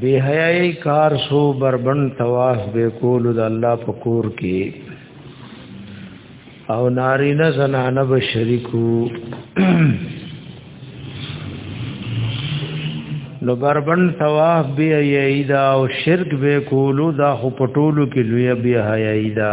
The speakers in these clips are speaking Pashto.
بے حیاي کار سو بربند طواف به کول د الله پکور کې او نارینه زنانه به شریکو نو بربند طواف به حیاي دا او شرک به کول دا خو پټولو کې لوی به حیاي دا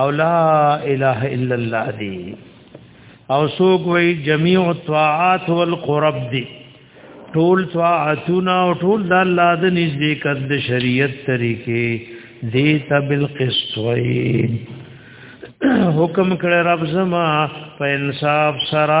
او لا اله الا الله دی او سوق وی جميع الطاعات والقرب دی ټول طاعتنا او ټول د الله د نږدې کد شریعت طریقې دی تبل قسط وی حکم کړه رب زما په انصاف سره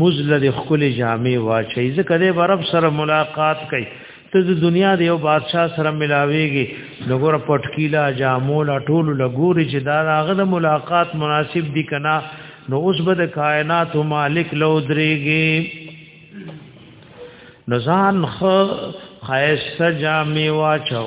مزل د خپل جامع واچي ځکه د برب سره ملاقات کوي ته د دنیا د یو بادشاہ سره ملاويږي لګور پټکیلا جامول ټول لګوري چې دا هغه د ملاقات مناسب دي کنا نو اوس به د کائنات مالک لو دريږي نزان خ خایسته جامې واچو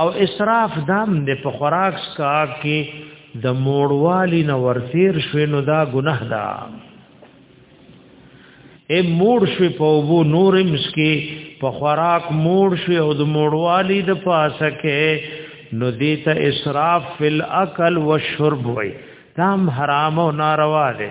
او اسراف دام د په خوراک سکا کې د موړوالی نه ورتیر شوی نو دا ګناه ده اے موړ شوی په وو نور مسکی په خوراک موړ شوی او د موړوالی د پاسه کې نو دیتا اسراف فی الاکل والشرب وای دام حرام او ناروا ده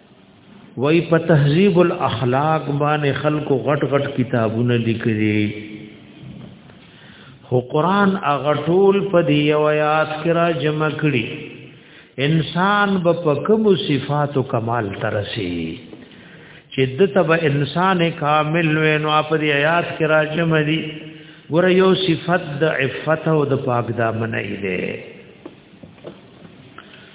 وای په تهذیب الاخلاق باندې خلکو غټ غټ کتابونه لیکلي خو قران هغه ټول په دی یو آیات کې را جمع کړي انسان به په کوم صفات او کمال ترسي چې دته به انسان کامل وي نو په دی آیات کې را جمع دي ګور یو صفت د عفت او د پاک دامنې ده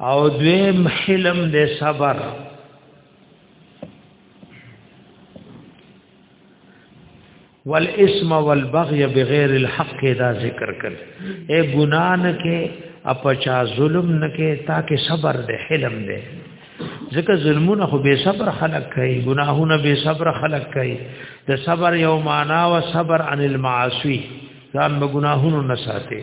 او دویم حلم دې صبر والاسم والبغي بغیر الحق دا ذکر کړ اے ګنا نه کې اپچا ظلم نه کې تاکي صبر دې حلم دې ځکه ظلمونه خو به صبر خلق کوي ګناهونه به صبر خلق کوي د صبر یو معنا او صبر عن المعاصی ځان به ګناهونو نه ساتي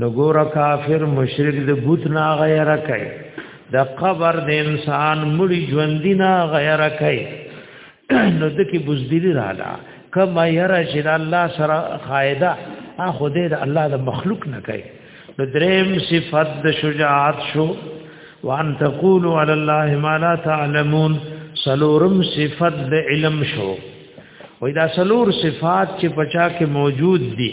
نو ګور کافر مشرک د بوت نه غیر کوي د قبر د انسان مړي ژوند نه غیر کوي نو د کی بوزدلی رااله کما یرا چې الله سره قاعده اخو دې د الله د مخلوق نه کوي نو دریم صفات د شجاعت شو وان تقولوا علی الله ما لا تعلمون سلورم صفات د علم شو وای دا سلور صفات چې پچا کې موجود دي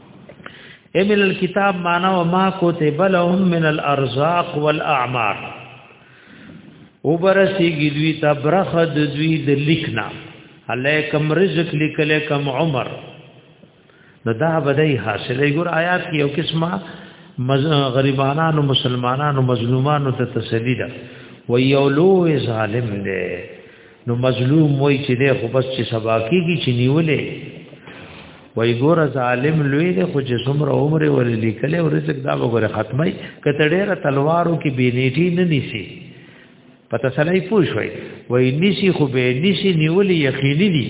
ای من الكتاب معنا و ما کتب لهم من الارزاق والاعمار وبرسیږي دوی ته برخه د دوی د لیکنا علیکم رزق لیکل کم عمر نو دا بدای حاصلې ګور آیات کې یو قسمه غریبانو مسلمانانو مظلومانو ته تسلی ده و یو لوی ظالم دی نو مظلوم وای چې دی خو بس چې سبا کېږي چې نیولې وای ګوره ظالم لوی دی خو چې څومره عمر یې ولې لیکلې او رزق دا وګوره ختمای کته ډېره تلوارو کې بینېټي نه نیسی په تسلی پوه شوي وای نیسی خو به نیسی نیولې یقیني دي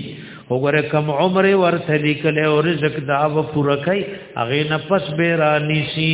وګوره کم عمر یې ورته لیکلې او رزق دا و پوره کوي هغه نه پس به را نیسی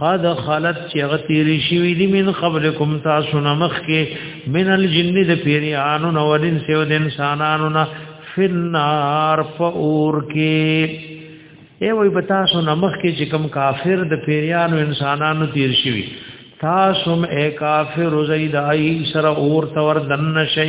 قد خلت چې غتیری شوی دی من قبلکم تاسو نه مخکې من الجن د پیریانو نو ورین سیو د انسانانو نه فنار فور کې ای وای بتا سو نه مخکې چې کم کافر د پیریانو انسانانو تیر شوی تاسو م ای کافر زید ای سره اور تور دن شي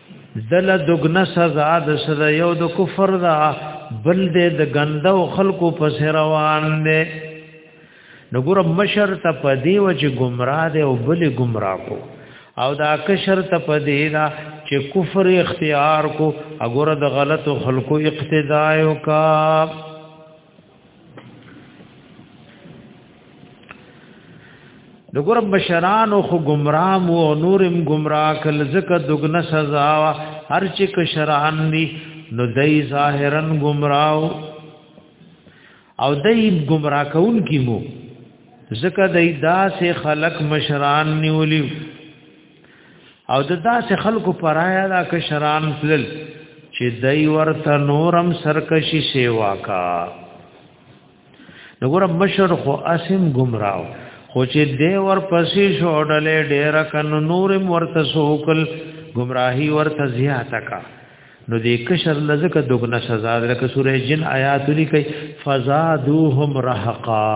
دل دغنا سزا د سره یو د کفر دا بل دې د غندو خلقو پس روان دي نګور مشر ته پدی و چې گمراه دی او بل گمراه کو او دا کشر ته پدی دا چې کفر اختیار کو اګور د غلط خلقو اقتداء کا د ګور بشران او گمرام او نورم گمراه کل زکه دغنه سزا هر چې کشران دي نو دای ظاهرا گمراه او دای گمراه کون کی مو زکه دای داسې خلق مشران نیولیو او د داسې خلکو پرایا دا کشران تلل چې دای ورته نورم سرکشي سیوا کا نګور مشر خو اسیم گمراو خو چې دی ور پسې شو ډلې ډیر کن نورم ورته سوکل گمراهي ورته زیاته کا نو دې کشر لزکه دغنا سزا درکه سورې جن آیات لیکي فزادوهم رهقا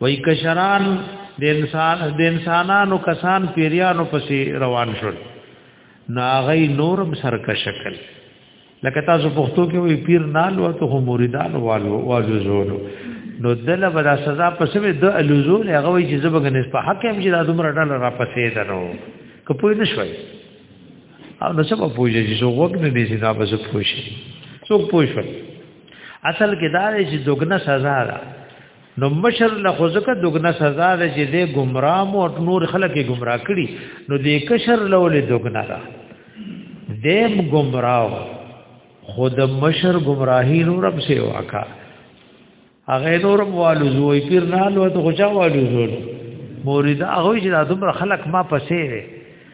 وای کشران د انسان د انسانانو کسان پیریانو پسې روان شول ناغی نورم سرکش کړ لکه تاسو پښتو کې وی پیر نال او ته مریدان والو والو زولو نو دله بلا سزا پسې د الوزول هغه وی چې زبګ نه په حق هم چې د عمر ډال را پسې درو کپوی نشوي او نو سبا پوجي چې وګ نه دي چې دا بس پوښي څوک پوښي اصل کې دا دی چې دوګنه سزا ده نو مشر له خزکه دوګنه سزا ده چې دې گمراه مو او نور خلک گمراه کړي نو دې کشر لولې دوګنه ده دیم گمراه خود مشر گمراهی نور هم سی واکا هغه نور هم والو زوی پیر نه لو ته خوچا والو زوی مورید هغه چې دا دومره خلک ما پسې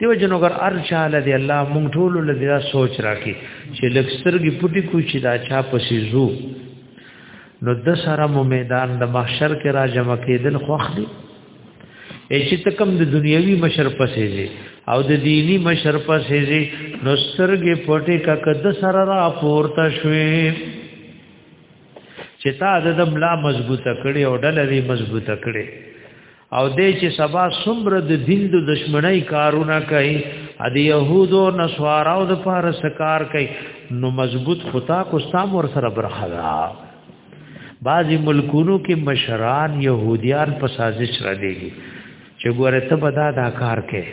دیو جنو ګر ار چاله دی الله مونږ ټول له دا سوچ راکې چې لکسترګي پټي کوی چې دا چا پسې زو نو د سره مو میدان د محشر کې را جمع کېدل خوخ دی چې تکم د دنیوي مشر پسې دی او د دینی مشر پسې دی نو سترګې پټي کا کد سره را پورته شوي چې تا د ملا مضبوطه کړي او ډلې مضبوطه کړي او دې چې سبا څومره د دین د دشمنی کارونه کوي ا دې يهودو نسواراو د پاره سکار کوي نو مضبوط خطا کو سام ور سره برخه دا بعضی ملکونو کې مشران يهوديان په سازش را لېږي چې ګوره ته بدا دا کار کوي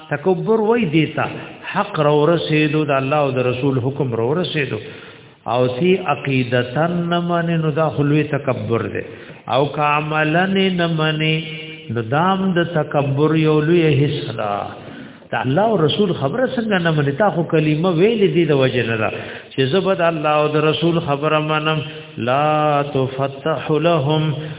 تکبر وای دیتا حق را ورسېدو د الله او د رسول حکم را ورسېدو او سی عقیدتن نمن نو دا خلوی تکبر دی او کاملن نمن نو دام د تکبر یو لوی حصہ دا دا الله او رسول خبره څنګه نه منې تا خو کلمه ویلې دي د وجه نه دا چې زبد الله او د رسول خبره منم لا تفتح لهم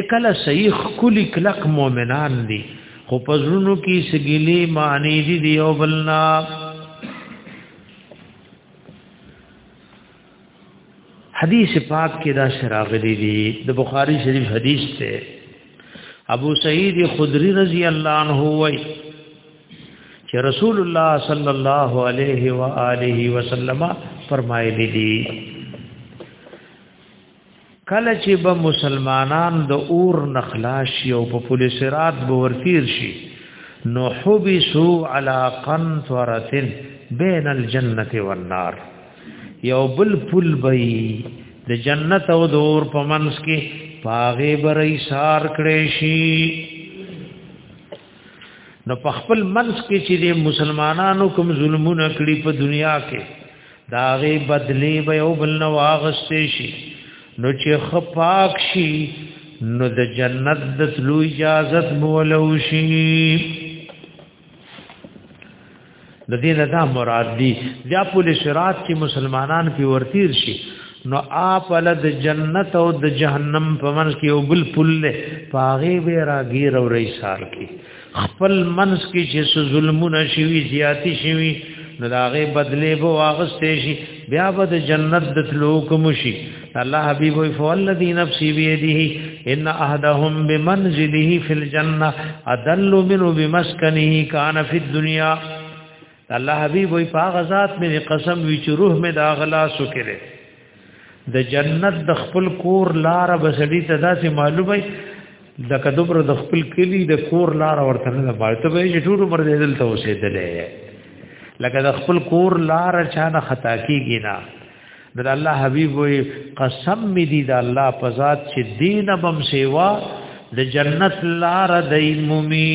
اکل صحیح کلی کلک مؤمنان دي خو پزړونو کې سګيلي معنی دي دی او بلنا حدیث پاک کې دا شراغلی دی د بخاری شریف حدیث ته ابو سعید خدری رضی الله عنه وای چې رسول الله صلی الله علیه و آله وسلم فرمایلی دی کله چې به مسلمانان د اور نخلاش یو په پولیس رات به ورتیر شي نو حبسو علی قنطرتن بین الجنه والنار یو بل پل بی د جنت او د اور په منځ کې پاغه برې سار کړې شي نو په خپل منځ کې چې د مسلمانانو کوم ظلمونه کړی په دنیا کې داغي بدلی به یو بل نو واغستې شي نو چې خپاک شي نو د جنت د تلو اجازه مولو شي د دې نه دا مراد دي بیا په صراط کې مسلمانان په ورتیر شي نو آپ له د جنت او د جهنم په منځ کې یو بل پل له پاغي به راګیر او رئیسار کې خپل منس کې چې ظلمونه شوي زیاتی شوي نو داغه بدله به واغستې شي بیا به د جنت د تلو کوم شي الله حبيب وي فوالذي نفسي بيده ان احدهم بمنزله في الجنه ادل منه بمسكنه كان في الدنيا الله حبیب وی په غزاد مې قسم وی چې روح مې دا غلا سکره د جنت د خپل کور لار بسړی ته داسې معلومه د کدبر د خپل کلی د کور لار ورته نه پاتې به چې ټول عمر دې دلته اوسېدلې لکه د خپل کور لار چانه خطا کیږي نه د الله حبیب وی قسم می دی د الله په ذات چې دین بم سیوا د جنت لار دایمومی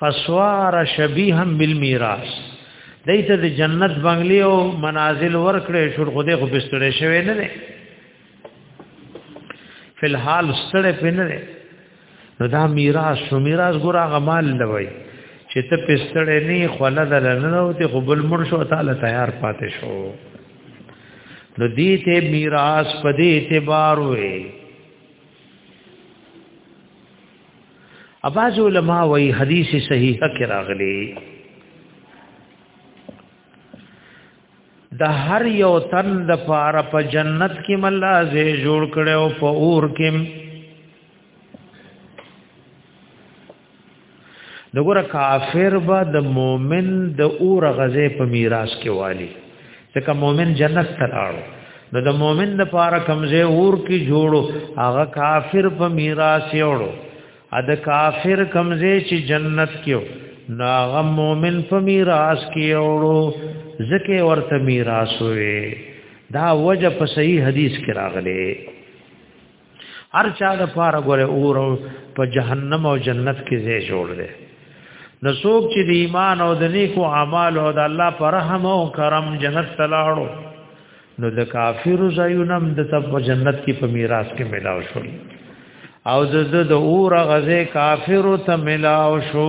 فسوار شبیها بالمیراث دایته د جنت بنگلی او منازل ورکړې شو خو دې خو بستړې شوی نه دی فل حال ستړې پنه دی نو دا میراث شو میراث ګره غمال لوي چې ته پستړې نه خوله دلنه او ته قبول مر شو تعالی تیار پاتې شو نو دې ته میراث په دې اعتبار وې اباز علماء وی حدیث صحیح کې راغلی د هر یو تن د پاره په جنت کې ملازه جوړ کړو په اور کې دغه کافر به د مؤمن د اور غزه په میراث کې والی ځکه مؤمن جنت ته راړو نو د مؤمن د پاره کمزه اور کې جوړو هغه کافر په میراث یوړو ا د کافر کمزه چې جنت کې نو هغه مؤمن په میراث کې یوړو ځکه ورته میراث وې دا وجه په صحیح حدیث کې راغلي هر چا د پاره ګوره اور او په جهنم او جنت کې ځای جوړ دی نو څوک چې د ایمان او د نیکو اعمال او د الله پر رحم او کرم جنت تلاړو نو د کافر زینم د تب جنت کې په میراث کې ملاو شو او د د اور غزه کافر ته ملاو شو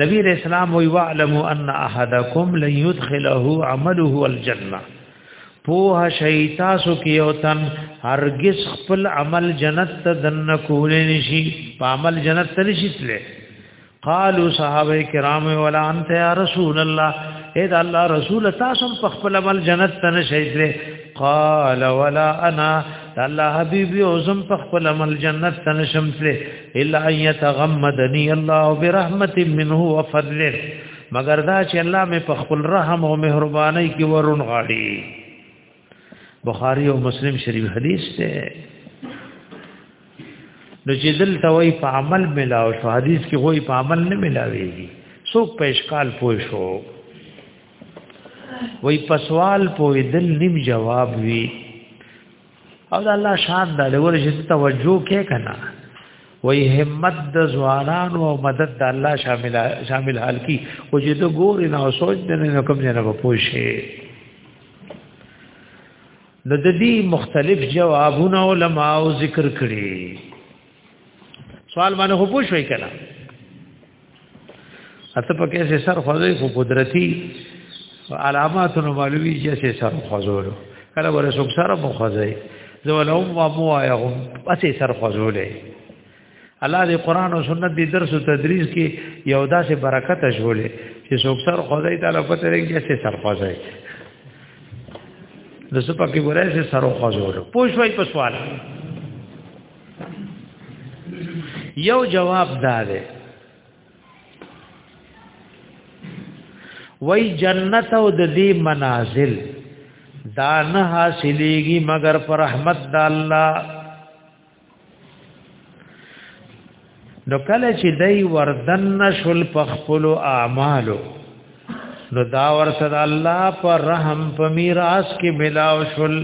نبی علیہ السلام وی وعلم ان احدکم لن يدخله عمله الجنه پوه شیطا سو کې او تن هرگز خپل عمل جنت ته دن کول نشي په عمل جنت ته نشي تله قالو صحابه کرام ولا انت یا رسول الله اے دا الله رسول تاسو په خپل عمل جنت ته نشي تله قال ولا انا الله حبيبي او زم په خپل عمل جنت ته نشم تله الا ان يتغمدني الله برحمت منه وفضله مگر دا چې الله مې په خپل رحم او مهرباني کې ورون غاړي بخاری او مسلم شریف حدیث ته نو چې دل توي په عمل ملاو شو حدیث کې وای په عمل نه ملاويږي څوک په اشکال پوه شو وای په سوال پوه دل نیم جواب وی او د الله شان د لور چې توجه کې کنا وای همت د ځوانان او مدد د الله شامل شامل حال کی او چې د ګور نه او سوچ د نه کوم نه نه پوښي د دې مختلف جوابونه علما او ذکر کړي سوال باندې خو پوښوي کړه اته په کې سه سر خوځي خو قدرتي علامات نو معلومي چې سه سر خوځولو کله ور سوک سره مو خوځي زولهم و مو آیهم پسې سر خوځولې الله دې قران او سنت دې درس او تدریس کې یو داسې برکت شولې چې سوک سر خوځي تعالی پته لري چې سر خوځي د سپکه ګورای سه سر خوځولو پوښوي په سوال یو جواب دا دی وای جنت او د دې منازل دا نه حاصلېږي مگر پر رحمت د الله نو کله چې دای وردن شل پخپل اعمالو نو دا ورته د الله پر رحم په میراث کې ملاو شل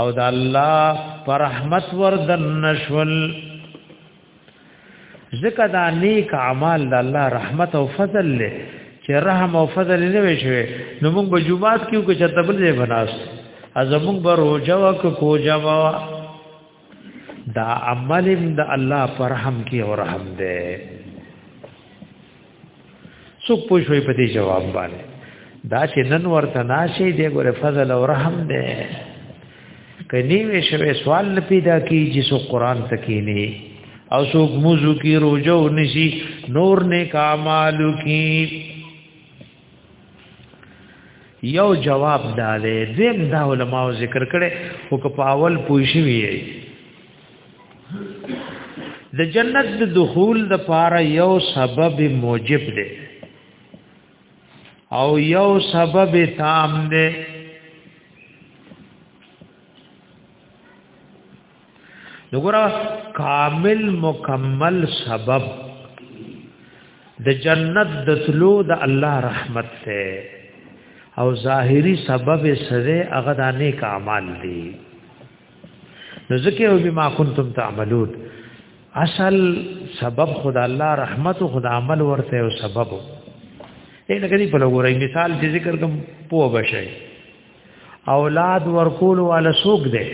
او د الله پر رحمت وردن شل ځکه دا نیک اعمال د الله رحمت او فضل له چې رحم او فضل نه وي شوی نو موږ به جمعات کې کو چې تبل ځای بناست ازموږ به روزه وک کو جوا دا عمل د الله پر رحم کې او رحم ده سو پوښوي په دې جواب باندې دا چې نن ورته ناشې دی ګوره فضل او رحم ده کني وی شوی سوال پیدا کیږي سو قران تکینی او سو موضوع کی روزو نشي نور نیک اعمال کی یو جواب دا دی دیم دا علماء ذکر کړي او که په اول پوښي وي د جنت د دخول د پاره یو سبب موجب دی او یو سبب تام دی وګوره کامل مکمل سبب د جنت د تلو د الله رحمت ته او ظاهری سبب سره هغه د نیک اعمال دي نو ځکه او بما کنتم تعملون اصل سبب خدا الله رحمت او خدا عمل ورته او سبب اې لکه دې په لګورې مثال چې ذکر کوم پوه بشي اولاد ورکول والا سوق دی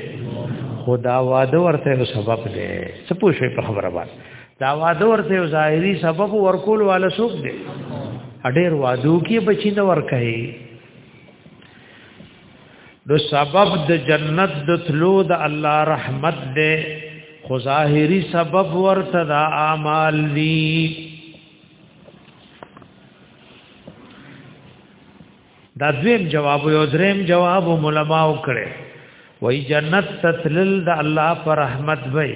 خدا واده ورته یو سبب دی څه پوښي په خبره باندې دا واده ورته یو ظاهري سبب ورکول والا سوق دی اډیر وادو کې بچی نه ورکړي نو سبب د جنت د تلو د الله رحمت دی خو ظاهری سبب ورته د اعمال دی دا دویم جواب یو دریم جواب علماء کړي وای جنت تتلل د الله پر رحمت وای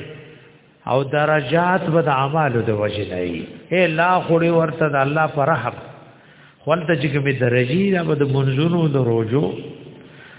او درجات به د اعمالو د وجه نه ای اے لا خوري ورته د الله پر رحم خپل ته چې کومې درجی دا به د منځونو د روزو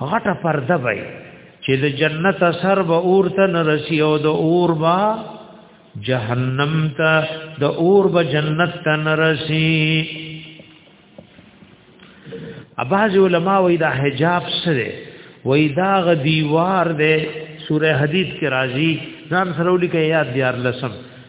غټه پرده وای چې د جنت اثر به اور ته نه رسی او د اور با جهنم ته د اور به جنت ته نه رسی اباز علماء وې دا حجاب سره وې دا غ دیوار دې سوره حدید کې راځي ځان سره ولیکه یاد دیار لسم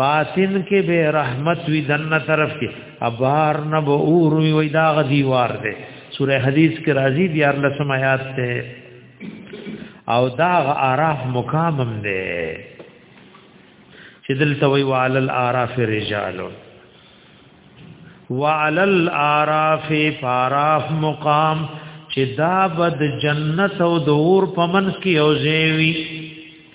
باطن کې به رحمت وی دنه طرف کې ابار نه به اور وی وی دا غدیوار ده سوره حدیث کې راځي دیار لسم آیات ته او دا اعراف مقامم ده چې دلته وی وعلى الاعراف رجال وعلى الاعراف فاراف مقام چې دا بد جنت او دور پمن کې او زیوی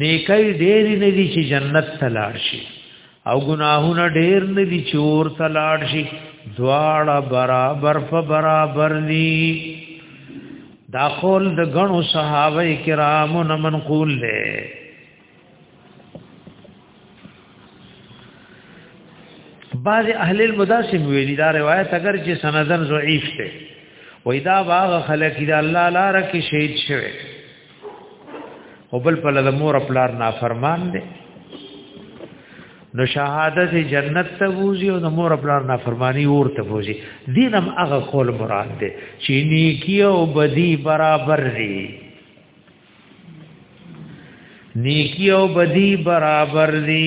نیکي ډېری نه دي چې جنت ته لاړ شي او ګناهونه ډېر نه دي چې اور ته لاړ شي دواړه برابر په برابر دي دا قول د غنو صحابه کرامو نه منقول دی بعض اهل المداسم ویلي دا روایت اگر چې سندن ضعیف دی وای دا باغ خلک دا الله لپاره کې شهید شوی او بل په لږ مور خپلار نافرمان دی نو شهادت جنت ته ووزي او د مور خپلار نافرمانی اور ته ووزي دینم هغه خول مراد دی چې نیکی او بدی برابر دی نیکی او بدی برابر دی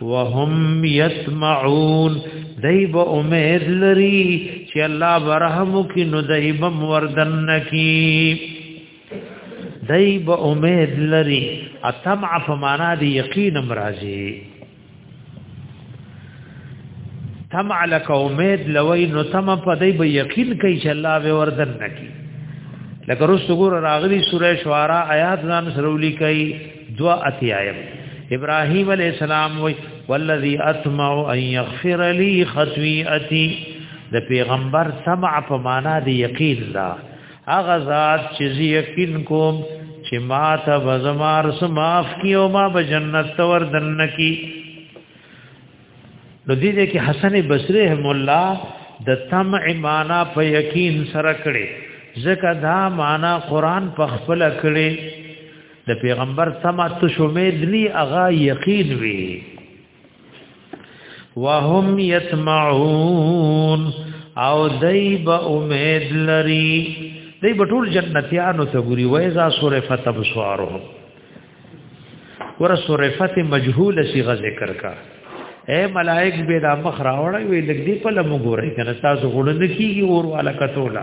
وهم يسمعون دایب امید لري چې الله برحم کی نو دایب وردن کی دایب امید لري اتمع فمانا دی یقین مرضی تمع لک امید لوی نو تم په دایب یقین کوي چې الله به وردن کی لکه رسو ګور راغلی سوره شعرا آیات ځان سره ولیکي دوا اتیایم ابراهیم علی السلام وی والذی اطمع ان یغفر لی خطیئتی د پیغمبر سمع په معنا دی یقین دا هغه ذات چې یقین کوم چې ما ته بزمار سماف کیو ما به جنت تور دن کی نو دې دې کې حسن بصری هم الله د تم معنا په یقین سره کړي ځکه دا معنا قران په خپل کړي د پیغمبر تما تو شومید نی اغا یقین وی وهم یتمعون او دیب امید لری دی بټول جنتیانو ته ګوري وایزا صرفت بصوارهم ور صرفت مجهول صيغه ذکر کا اے ملائک به دا مخ راوړی وی لګ دی په لمو ګورې کنه تاسو غړند کیږي اور والا کتولا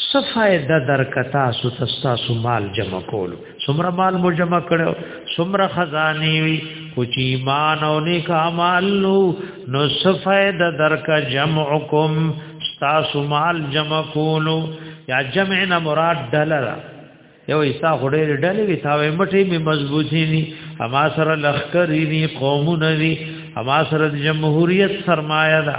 صفای د درکتا سو تستا سو مال جمع کولو سمره مال مو جمع کړو سمره خزانی وی کوچ ایمان او نیک اعمال نو نو صفای د درک جمعکم ستا سو مال جمع کولو یا جمع نه مراد ډلر یو ایسا خړې ډلې وی تاوې مټې می مضبوطی ني اما سره لخر ني قومونه ني اما سره جمهوریت سرمایه ده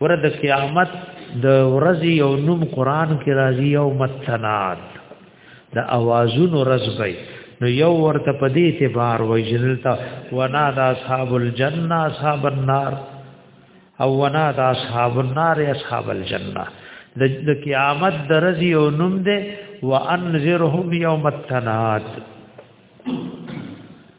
ورته د قیامت د ورځې یو نوم قران کې راځي یو متنات د اوازونو رزبای نو یو ورته په دې اعتبار وای جنلتا ونا د اصحاب الجنه اصحاب النار او ونا د اصحاب النار اصحاب الجنه د قیامت درځي او نوم ده وانذرهم یوم التناد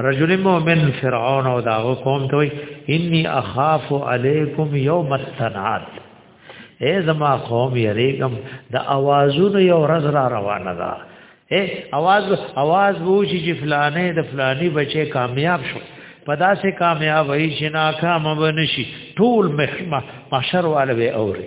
رجل مؤمن فرعون او دا قوم ته وي اني اخاف عليكم يوم التناد اے زما قوم یریګم د اوازونو یو رز را روانه ده اے اواز اواز وو چې فلانه د فلانی بچي کامیاب شو پدا سے کامیاب وي چې ناکام بنشي ټول محشر والے اوري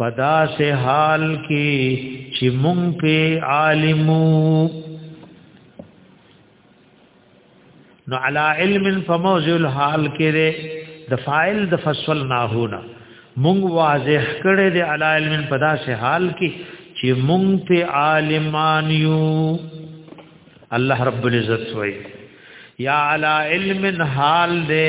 پدا سے حال کې چې مونږ په عالمو نو علا علم فموزع الحال کې ده د فاعل د فصل نه هونه مونږ واضح کړي د علا علم پدا سے حال کې چې مونږ په عالمان یو الله رب العزت وایي یا علی علم حال دے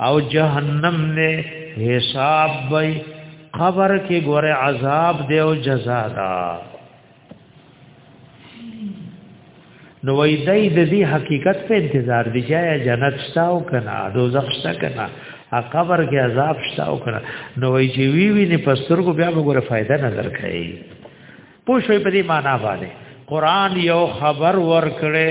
او جهنم نه حساب وي قبر کې ګوره عذاب دی او جزا ده نو وای دای د دې حقیقت په انتظار دی چې جنت شته او کنه دوزخ شته کنه ا قبر کې عذاب شته او کنه نو وای چې وی وی نه پسترګو بیا به ګوره فائدہ نظر کوي پوه شوي په دې معنا باندې قران یو خبر ور کړي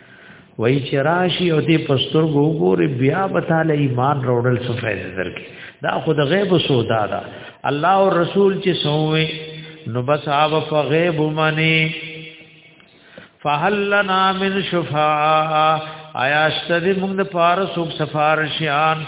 وای چې راشي او دې پستر وګوري بیا به تعالی ایمان وروړل څه فائدې درکې دا خود غیب سودا ده الله او رسول چې سوې نو بس هغه په غیب باندې فهل لنا من شفاعه آیا شته دې موږ د پارس او سفارشیان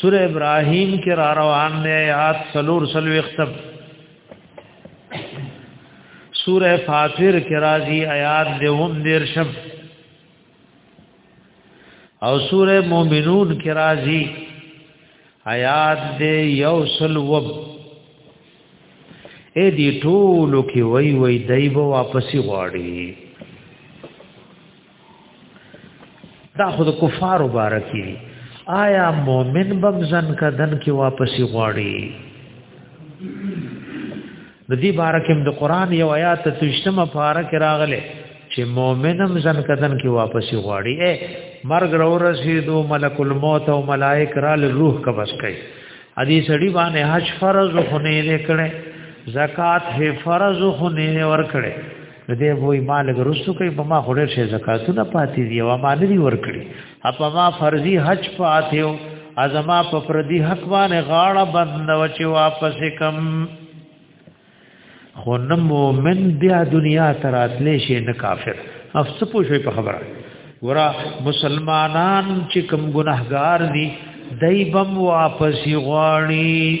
سوره ابراهيم کې را روان دی آیات سلور سلو اختب سوره فاطر کې راځي آیات د هم دیر شب او سوره مومنون کې راځي آیات د یو سل وب اے دی ټولو کې وای وای دایبه واپسی غواړي دا خود کفار مبارکي آیا مؤمن بم زن کدن کې واپس غواړي د دې بارکم د قران یو آیات تشتم فارق راغله چې مؤمنم زن کدن کې واپس غواړي اے مرګ رو رسیدو ملک الموت او ملائک را روح قبض کړي ادي سړي باندې حج فرض خو نه لیکړي زکات هي فرض خو نه ور کړي نو دې وای ما لګ رسو کوي په ما خورې شي زکاتونه پاتې دي او ما نه ورکړي اپ ما فرضي حج پاتیو ازما په پردي حق باندې غاړه بند و چې واپس کم خو نه مؤمن بیا دنیا تر اتلې شي نه کافر افس پوښوي په خبره ګورا مسلمانان چې کوم ګناهګار دي دایبم واپس غواړي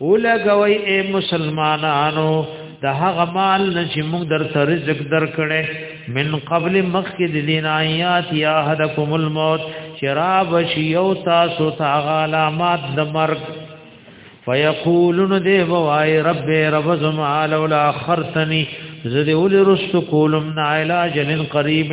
ولګوي اے مسلمانانو د هغه مال نشي موږ در ته رزق درکړې من قبل مخک د دین آیات یا حدکم الموت شراب شیو تاسو تا علامات د مرګ فیقولون دی بوای رب رب زما لولا خرتنی زدی اول رست کولم نا علاج قریب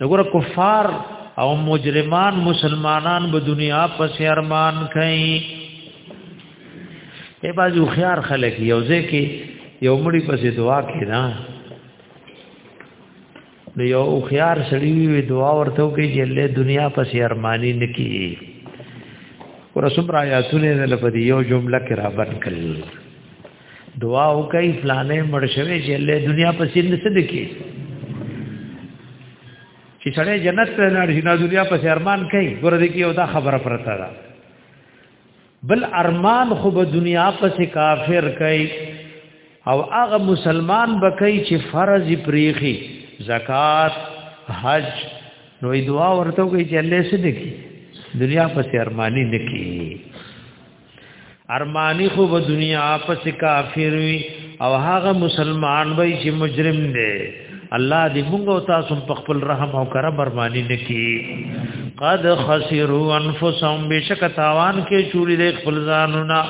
دغه کفار او مجرمان مسلمانان به دنیا پس ارمان کوي ای بازو خيار خلک یو ځکه یو مړی پس دعا کوي نه نو یو خيار سړی وی دعا ورته کوي چې له دنیا پس ارمانی نکی ورسوم را یاتونه نه لپاره یو جمله کرا بن کړل دعا وکي فلانه مړ شوی چې له دنیا په سین څه دکی چې سړی جنت ته نه شي نه دنیا په ارمان کوي ګور دې کې یو دا خبره پرته ده بل ارمان خو به دنیا په کافر کوي او هغه مسلمان به کوي چې فرض پریخي زکات حج نو دعا ورته کوي چې الله سې دکی دنیا په ارمانی نکی ارمانی خو په دنیا پس کافر وی او هغه مسلمان وی چې مجرم دی الله دې موږ او تاسو په خپل رحم او کرم ارمانی نکي قد خسروا انفسهم بشک تاوان کې چوری دې خپل ځانونه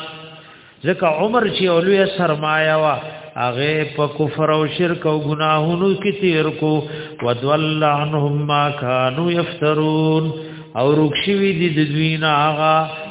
ځکه عمر چې اولوی سرمایا وا هغه په کفر او شرک او ګناهونو کې تیر کو ودول عنهم ما كانوا يفترون او رخصوي دي د دوی نه هغه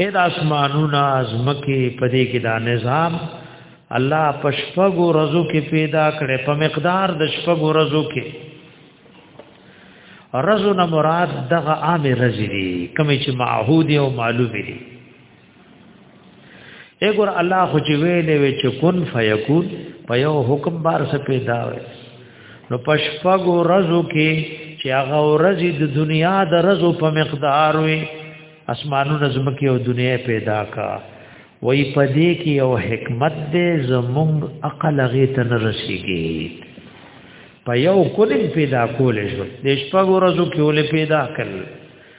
اې د اسمانونو ازمکه په دې کې دا نظام الله پشپغو رزو کې پیدا کړي په مقدار د شپغو رزو کې رزو نه مراد دغه عام رزي دي کوم چې معهود او معلوم دي اګور الله خو چې ویلې وی چې کن فیکون په یو حکم بار څه پیدا وي نو پشپغو رزو کې چې هغه ورځې د دنیا د رزو په مقدار وي اسمانونو زمکه او دنیا پیدا کا وای پدې کې یو حکمت دې زموږ عقل غي تن رسیږي په یو کولم پیدا کولې شو د شپږ ورځو کې ولې پیدا کړل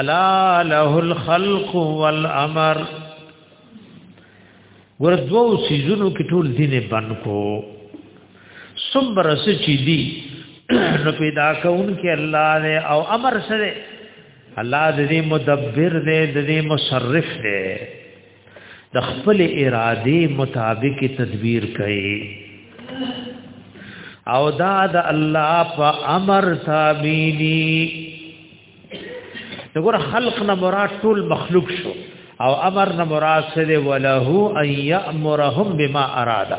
الا له الخلق والامر ور دوو سيزونو کې ټول دینه بن کو صبر سچې دي نو پیدا کون کې الله دې او امر سره الله دې مدبر دې دې مصرف دې د خپل اراده مطابق تدبیر کوي او دا د الله په امر تابعینی دغه خلق نه مراد ټول مخلوق شو او امر نه مراد سره وله ان یامرهم بما اراده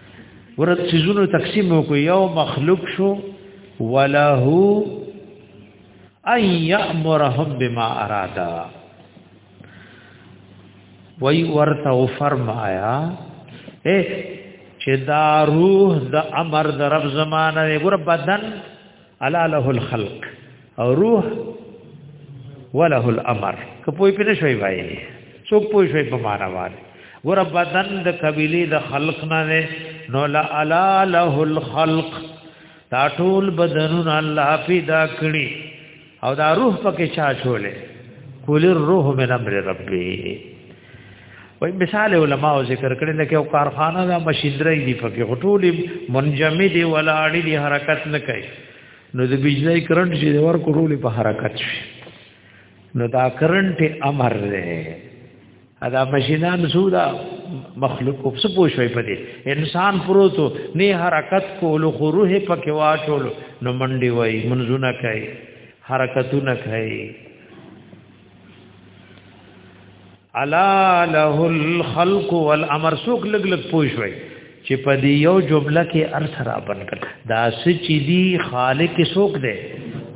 ورته سيزونو تقسیم وکړو یو مخلوق شو وله ان یامرهم بما ارادا وی ورته فرمایا اے چې دا روح د امر د رب زمانه ګور بدن الا له الخلق او روح وله الامر که پوی پنه شوی وای څوک پوی شوی په معنا وای ګور بدن د قبيله د خلق نه نه نو لا الا له الخلق دا ټول بدنون الله پیدا کړی او دا روح پکې چا چولې کول الروح من امر ربي وای مثال علماء ذکر کړي لکه او کارخانه دا ماشينري دی پکې غټول منجمد دی ولاړی دی حرکت نه کوي نو د بجلی کرنٹ چې ور کړول په حرکت شي نو دا کرنٹ امر دی دا ماشينان سودا مخلوق په څه پوښوي په دې انسان پروتو نه حرکت کول خو روح پکې واچول نو منډي وای منځونه کوي حرکتونه کوي الا له الخلق والامر سوک لګ لګ پوښوي چې په دې یو جمله کې ار سره بن کړ دا سچې دی خالق سوک دی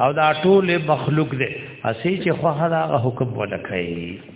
او دا ټول مخلوق دی اسی چې خو هغه حکم ولکړي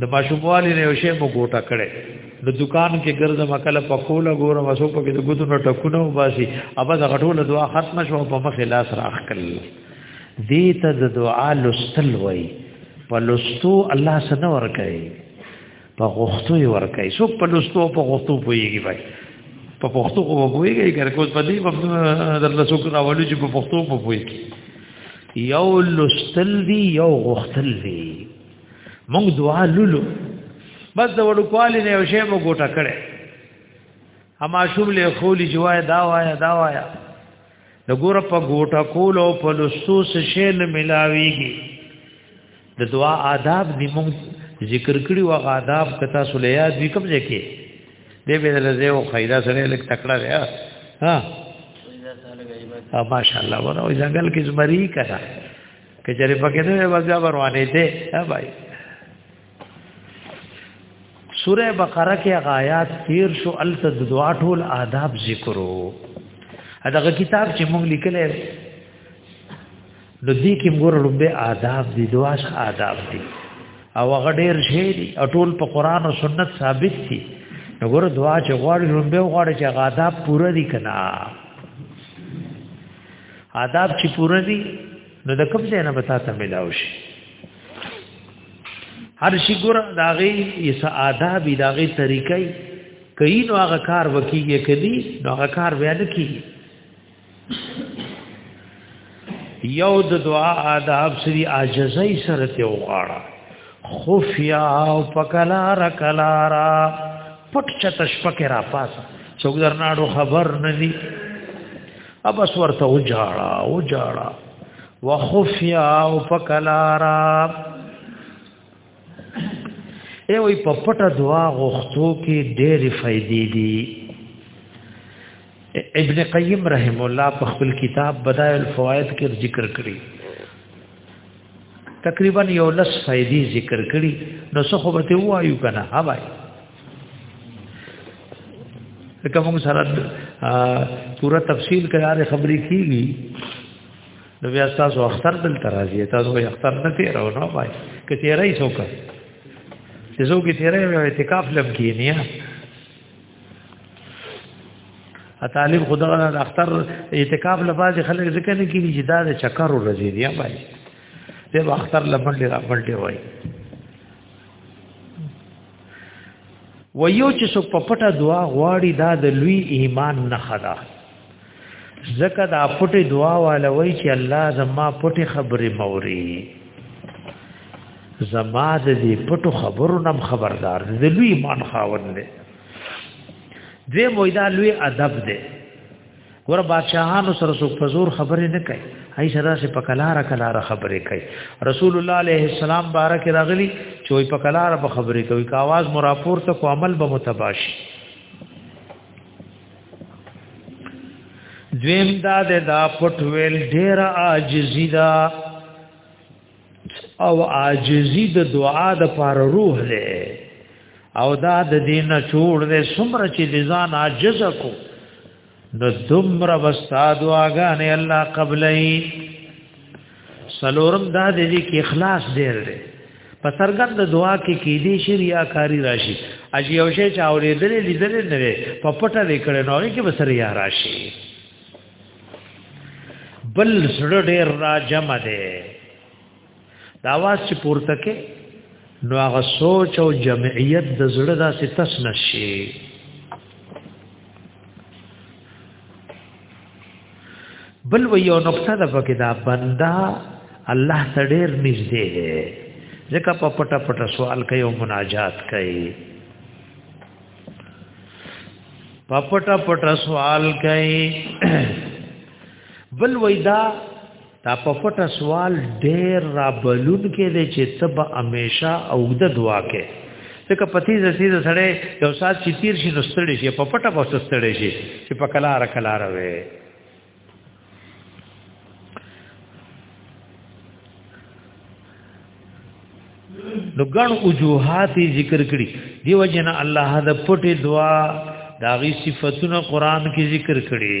د ماشوموالي نه یو شی مو ګوټه کړي د دکان کې ګرځم کله په کوله ګورم وسو په کې د ګوتو نه ټکونه وباسي اوبه د غټوله دعا ختم شو په مخ لاس راخ کړل دې ته د دعا لستل وای په لستو الله سره ور کوي په غوښتو یې ور کوي څوک په لستو په غوښتو پويږي وای په پښتو خو پويږي ګر کوز په دې په در لاسو کې راولو چې په پښتو په پويږي یو لستل دی یو غوښتل دی مونږ دعا لولو بس د وړوکوالي نه یو شی مو ګوټه کړي اما شوم له خولي جوای دا وایا دا وایا د ګور په ګوټه کول او په لسوس شی نه ملاويږي د دعا آداب دی مونږ ذکر کړي او آداب کتا سلیات وی کوم ځای کې دې به لزه او خیره سره لک تکړه دی ها ماشاءالله ورو ځنګل کې زمری کړه کچری پکې نه وځه ورونه دي ها بھائی سوره بقره کې غایات تیر شو ال تدعا ټول آداب ذکرو دغه کتاب چې موږ لیکلې د دې کې موږ لومبه آداب دي دواش آداب دي او هغه ډېر شی دي ټول په قران او سنت ثابت دي نګور دعا چې غواړي لومبه غواړي چې آداب پوره دي کنا آداب چې پوره دي نو د کوم ځای نه به تاسو ملاو شي هر شي ګور دا غي یس آداب دا غي طریقې کین نو هغه کار وکیږي کدي نو هغه کار بیا نه کیږي یو د دعا آداب سری عاجزۍ سره ته وغواړه خفیا او پکلار کلارا پټ چتش پکې را پاسه څوګ درناړو خبر نه دي ابس ورته او جاړه او جاړه وخفیا او فکلارا ای وی په پټه دعا غوښتو کې ډېرې فائدې دي ابن قیم رحم الله په خپل کتاب بدائع الفوائد کې ذکر کړی تقریبا یو لس فائدې ذکر کړی نو څه خو به وایو کنه ها وایو لکه موږ سره پورا تفصیل کړه خبرې کیږي نو بیا تاسو اختر دل ترازی تاسو یې اختر نه تیرو نه وای که تیرای څوک چې څوک تیرای یو اعتکاف لم کینیا ا طالب خدا غنا د اختر اعتکاف لباز خلک ذکر نه کیږي چې دا د چکر ورځي دی بای د اختر لبل را بل دی وای و یو چې څوک په پټه دعا غواړي دا د لوی ایمان نه خدا زکه دا پټه دعا والا وای چې الله زما پټه خبره موري زما د دې پټو خبرو نم خبردار د لوی ایمان خاوند دی دې مویدا لوی ادب دی ور بادشاہانو سره څوک په زور خبرې نه کوي هي سره سه په کلاره کلاره خبرې کوي رسول الله عليه السلام بارک راغلی چوي په کلاره په خبرې کوي کا आवाज مراپور ته کو عمل به متباشي دویم دا د دا پټ ویل ډیر عاجزی دا او عاجزی د دعا د پار روح له او دا د دینه چوړ له سمره چې ځان عاجز کو نو دمر بستاد واغان الله قبلای سلورم دا دې کې اخلاص ډېر دی په سرګند دعا کې کې دې شریا کاری راشي اج یو شی چا اورېدل لیدل نه وي په پټه لیکل نو کې بسر یا راشي بل سره ډېر را جمع دی دا واس چې پورته کې نو هغه سوچ او جمعیت د زړه داسې تس نشي بل و یو نقطه ده پکې دا بندا الله ته ډېر نږدې دی ځکه په پټه پټه سوال کوي او مناجات کوي په پټه پټه سوال کوي بل وېدا دا په پټه سوال ډېر را بلون کې دی چې ته به همیشه او د دعا کې ځکه پتی زسید سره یو سات چې تیر شي نو ستړي شي په پټه په ستړي شي چې په کلار کلار وي نو ګڼ وجوهات ذکر کړي دیو جن الله د پټه دعا داغي صفاتونه قران کې ذکر کړي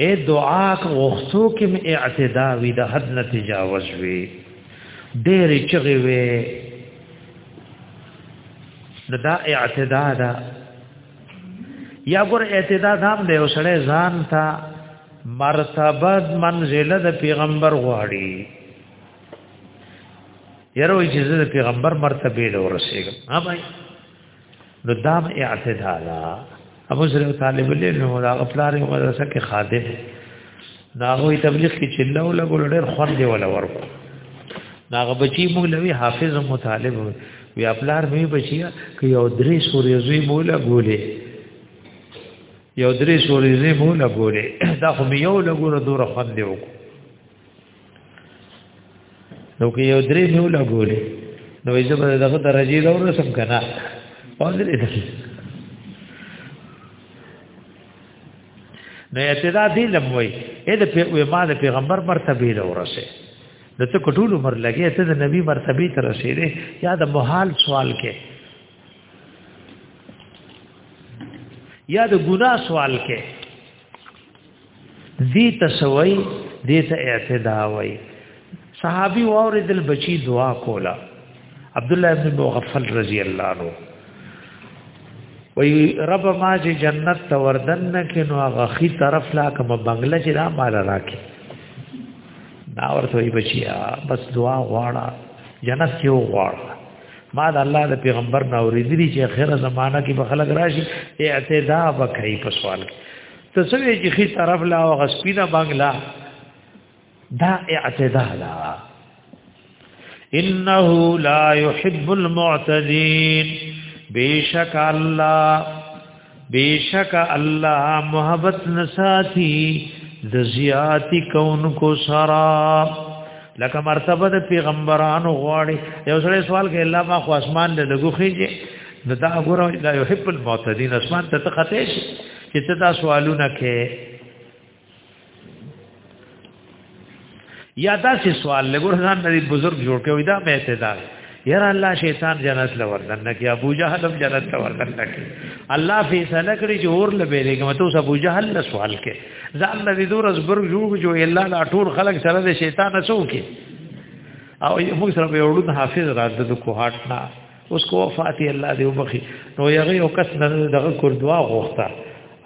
اے دعا غوښتو کې می اعتدا وی د حد نه تجاوز وی ډېر چغې وی دا اعتدا ده یا ګور اعتدا نام دی او سړی ځان ته مرتبه منزله د پیغمبر غواړي یره وی چې د پیغمبر مرتبه له ورسېږم ها بھائی نو دام اعتدالا ابو زر طالب له نو دا خپلار مدرسه کې خادم دا غوي تبلیغ کې چې لو لګول ډېر خور دی ولا ورکو دا غ بچي مولوي حافظ مطالب وی خپلار مې بچیا کې یو درې سورې زوی مولا ګولې یو درې سورې زوی مولا ګولې دا خو یو لګول دوره خور دی وکړو نو کې یو درې نو لګولې نو یې زبر دغه درجه دا ورسم کنه او درې دې نو اعتدا دی لموي اې د په ما د پیغمبر مرتبه له ورسه د ته کټول عمر لګي ته د نبی مرتبه ته رسیدې یا د محال سوال کې یا د ګناه سوال کې دې تسوي دې ته اعتدا وای صحابي واره دل بچي دعا کولا عبد الله ابن مغفل رضی الله عنه وی رب ما چې جنت ته وردن کې نو هغه خي طرف لا کوم بنگله چې دا مال راکې دا ورته وی بچیا بس دعا غواړه جنت کې وغواړه ما د الله د پیغمبر نه اوریدلی چې اخره زمانہ کې به خلک راشي اعتدا وکړي په سوال کې ته سوي چې خي طرف لا او غسپینا بنگلا دا اعتدا لا انه لا يحب المعتدين بیشک الله بیشک الله محبت نساتی د زیاتی کونکو سرا لکه مرتبه د پیغمبرانو غواړي یو سره سوال کوي الله ما خو اسمان له لګوخیږي نو دا غره لا يحب المعتدين اسمان ته تخته شي چې ته دا سوالونه کې یا دا چې سوال لګور ځان لري بزرگ جوړ کوي دا به اعتدال یاره الله شیطان جنت لور دن کی ابو جهل هم جنت لور دن کی الله فیصله کړی چې اور لبه لګم ته اوس ابو جهل له سوال کې ځان لري دور از برګ جوړ جو الله لا ټول خلق سره د شیطان سو کې او موږ سره به ورود حافظ راځد کوهاټ نه اوس کو وفات الله دی وبخي نو یغه یو کس دغه کور دعا غوښته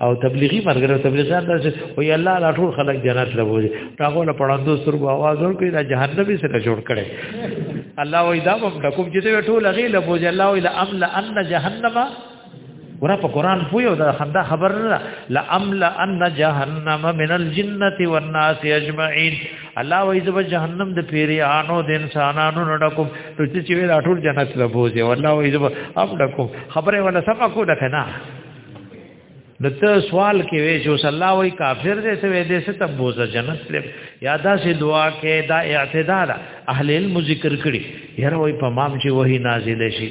او تبلیغی مرګره تبلیغات داسې وی الله لا ټول خلک جنت له وځي هغه له پړاندو سترګو आवाज ورکړي دا جهنم یې سره جوړ کړي الله وی دا په کوم چې ټول غي له وځي الله وی لا املا ان جهنم ورا په قران پویو دا خندا خبر نه لا املا ان جهنم من الجنه والناس اجمعين الله وای زب جهنم د پیریانو د انسانانو نه ډکو ته چې وی راټول جنت له بوزي والله وای زب اپ ډکو خبره ولا سم کو نه کنه دته سوال کې وی چې صلی الله وای کافر دې څه وې دې څه تبوزه جنت له یادا سي دعا کې دا اعتدال اهل علم ذکر کړي یره وای په مام چې وਹੀ نازل شي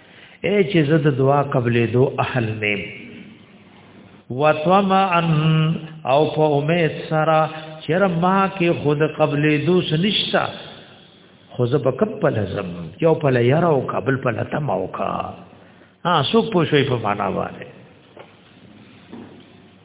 اے چې زه د دعا قبلې دو اهل نیم وطمع او په امید سره چر ما کې خود قبلې دو سنشتا خو زه په کپل زم یو په لیر او قبل په لتم او کا ها سو پوښوي په معنا واره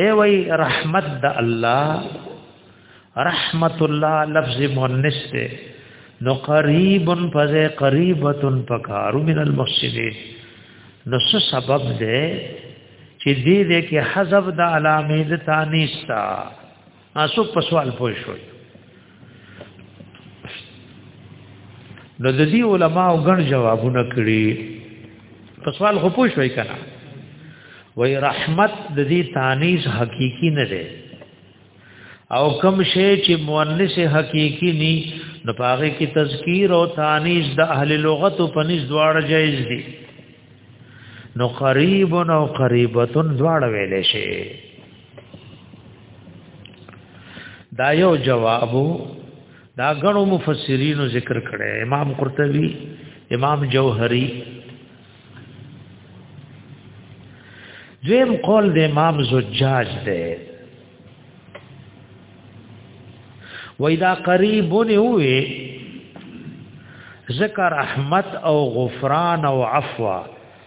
اے وای رحمت د الله رحمت الله لفظ مؤنث ته نو قریب فزه قریبه پکار من المحسنین نو څه سبب ده چې دې دې کې حذف د علامه د تانیستا تاسو په سوال پوه شئ نو د دې علماو ګڼ جوابونه کړي په سوال خو پوه شوي کنه وای رحمت د دې تانیس حقيقي نه ده او کم شی چې مؤنث حقيقي ني نو پاره کې تذکیر او تانیس د اهل لغت په نس دواړه جایز دي نو قریب او قریبتن دواړه ویل شي دا یو جواب دا غنو مفسرینو ذکر کړي امام قرطبي امام جوهري دویم قول د امام زجاج دی وای دا قریبونه وي ذکر رحمت او غفران او عفو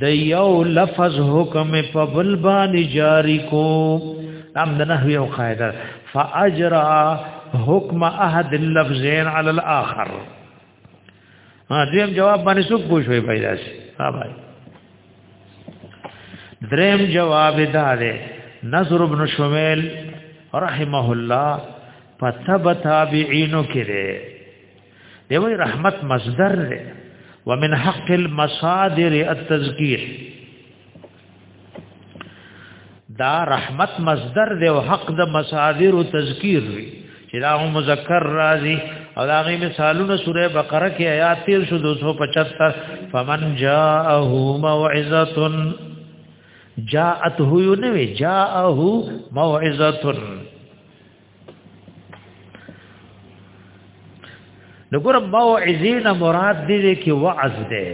د یو لفظ حکم په بل باندې جاری کو هم د نحوی او قاعده فاجرا حکم احد اللفظین علی الاخر ها دیم جواب باندې څوک پوښوي پیدا شي ها بھائی دریم جواب دا دی نظر ابن شمیل رحمه الله پتب تابعینو کې دی دی وی رحمت مصدر دی ومن حق المصادر التزکیه دا رحمت مصدر دی او حق د مصادر او تذکیر وی چې دا هم مذکر راځي او دا غي مثالونه سوره بقره کې آیات 1375 فمن جاءه موعظه جاءته یو نه وی جاءه موعظه نو ګور موعظه نه مراد دې کې وعظ ده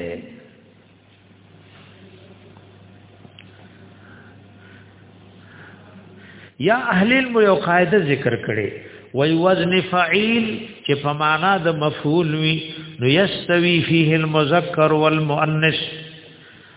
یا اهل علم یو قاعده ذکر کړي وای وزن فعیل چې په معنا د مفعول وي نو یستوی فیه المذکر والمؤنث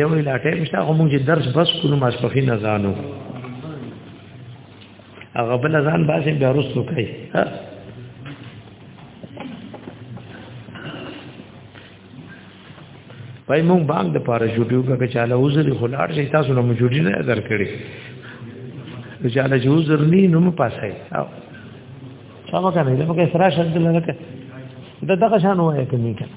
یو علاقې مشته هغه مونږ درس بس کولو ماس پخې نه ځانو هغه بل ځان باسي بیا رسو کوي پای مونږ باندې د پاره جوړیو کې چاله وزري خلاړ شي تاسو نو جوړی نه در کړی چاله جو زرنی نو مو پاسای او څه وکړم دا په سره شرط لرکه د دغه شان وایې کني کنه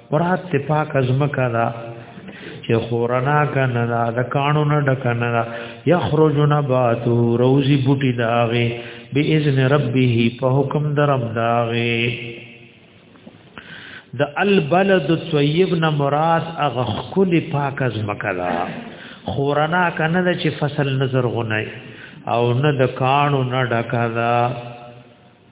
ورات ته پاک ازمکا دا چې خورنا کنه دا د کانو نه ډکنه دا یخرج نباتو روزی بوټی داغه باذن ربه په حکم درم داغه د البلد الطيب نه مراد هغه خل پاک از مکلا خورنا کنه چې فصل نظر غنای او نه د کانو نه ډکا دا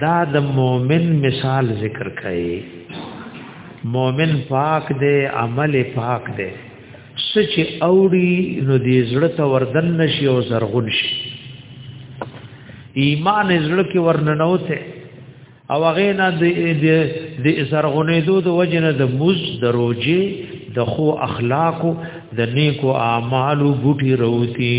دا د مؤمن مثال ذکر کړي مؤمن پاک دی عمل پاک دی سچ اوړي نو دې زړه ته وردن نشي او زرغون شي ایمان زړه کې ورننوته او هغه نه د زرغونې دود وجنه د مز دروجي د خو اخلاق د نیکو اعمالو بوټي روتي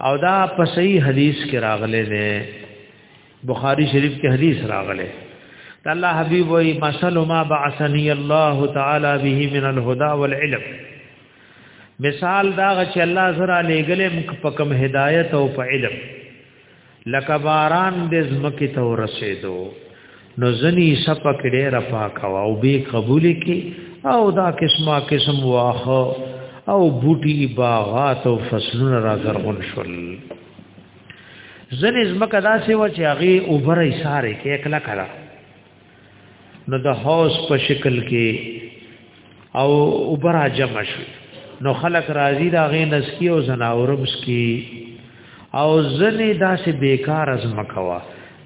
او دا په صحیح حدیث کې راغله ده بخاری شریف کې حدیث راغله ده الله حبیب وی مثل ما بعثنی الله تعالی به من الهدى والعلم مثال دا چې الله زرا لګلې مخ په کوم هدایت او په علم لکه باران د زمکه ته ورسېدو نو ځنی سپک ډېر پاک او به قبول کی او دا قسمه قسم واه او بوټي باغات او فصلونه را زرغون شول ځنی زمکه داسې و چې هغه اوبره یې ساره کې اکلا کړه نو د حوض په شکل کې او وبرا جمع شي نو خلق راضی دا غې نسکی او زناورم سکی او زنه داسې بیکار از مکوا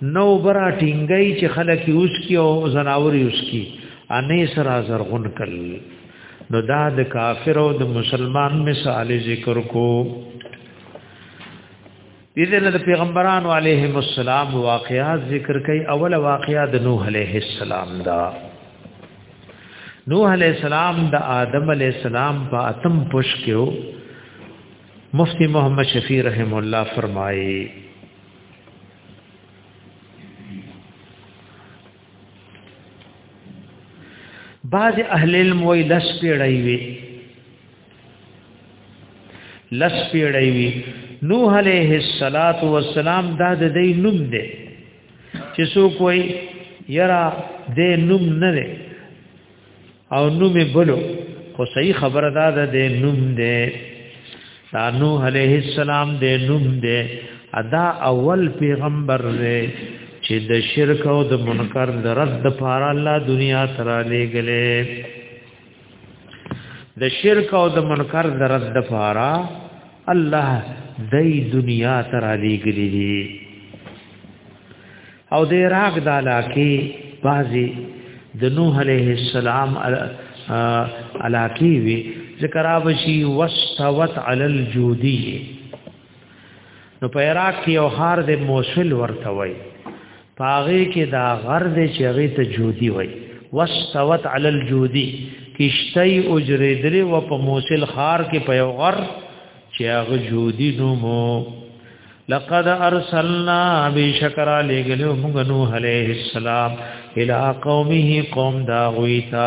نو برا ټینګی چې خلک یوس کی او زناور یوس کی انې سرا زرغون کل نو دا د کافر او د مسلمان مثال ذکر کو دې دې د پیغمبرانو علیهم السلام واقعات ذکر کوي اول واقعا د نوح علیه السلام دا نوح علیه السلام د آدم علیه السلام په اتم پوش کېو مفتی محمد شفیع رحم الله فرمایي بعض اهل علم وی لس پیړی وی لس پیړی وی نوح علیہ الصلات والسلام دا د دې نوم دی چې سو کوئی یرا دې نوم نه دی او نوم بلو خو صحیح خبره دا ده دې نوم دی دا نوح علیہ السلام دې نوم دی ادا اول پیغمبر دی چې د شرک او د منکر د رد لپاره الله دنیا ترا لېګلې د شرک او د منکر د رد لپاره الله دای دنیا تر علی ګلی او د عراق د علاقه بازي د نوح عليه السلام علاقه وی ذکر اوشي واستوت علی الجودی نو په عراق کې یو خار د موصل ورته وای پاغه کې دا غر د چغې ته جودي وای واستوت علی الجودی کشتی اجریدلی و په موصل خار کې په یو غر چې هغه جودی نو مو لقد ارسلنا بشکر لګلو موږ نوح علیہ السلام الى قومه قوم دا غویتا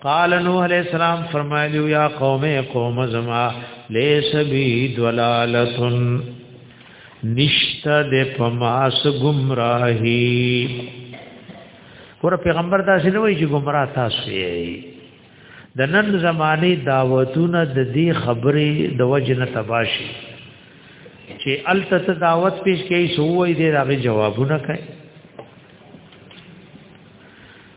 قال نوح علیہ السلام فرمایلی یا قوم قوم زما لیس بی دلالتن نشتا د پماس گمراهی ور پیغمبر دا سینه وی چې گمراه تاسو یې د نن زمانه دعوتونه د دې خبرې د وجنه تباشي چې الته دعوت پیش کوي سوې دې راغي جوابونه کوي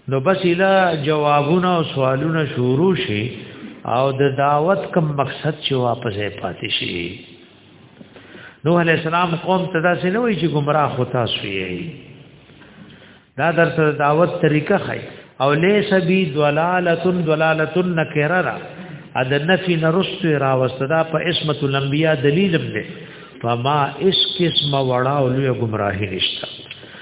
نو بس اله جوابونه او سوالونه شروع شي او د دعوت کم مقصد چې واپس پاتې شي نوح علی السلام قوم ته دا څه نه وی چې گمراه خو تاسو یې دا درته دعوت طریقه خای او لیس بی دلالتن دلالتن نکره را اد نفی نرستو راوست دا په اسمت الانبیاء دلیلم دی فما اس قسم وړا او لوی گمراهی نشته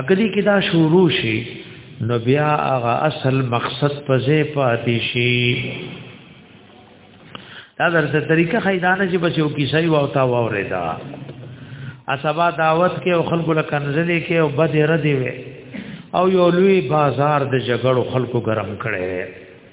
اګدي کې دا شروع شي نو بیا هغه اصل مقصد په ځای پاتې شي دا درته طریقه خیدانه چې بچو کیسای و او تا وره دا اسبا دعوت کې او خلکو له کنځلې کې او بد رد وي او یو لوی بازار د جګړو خلکو ګرم کړي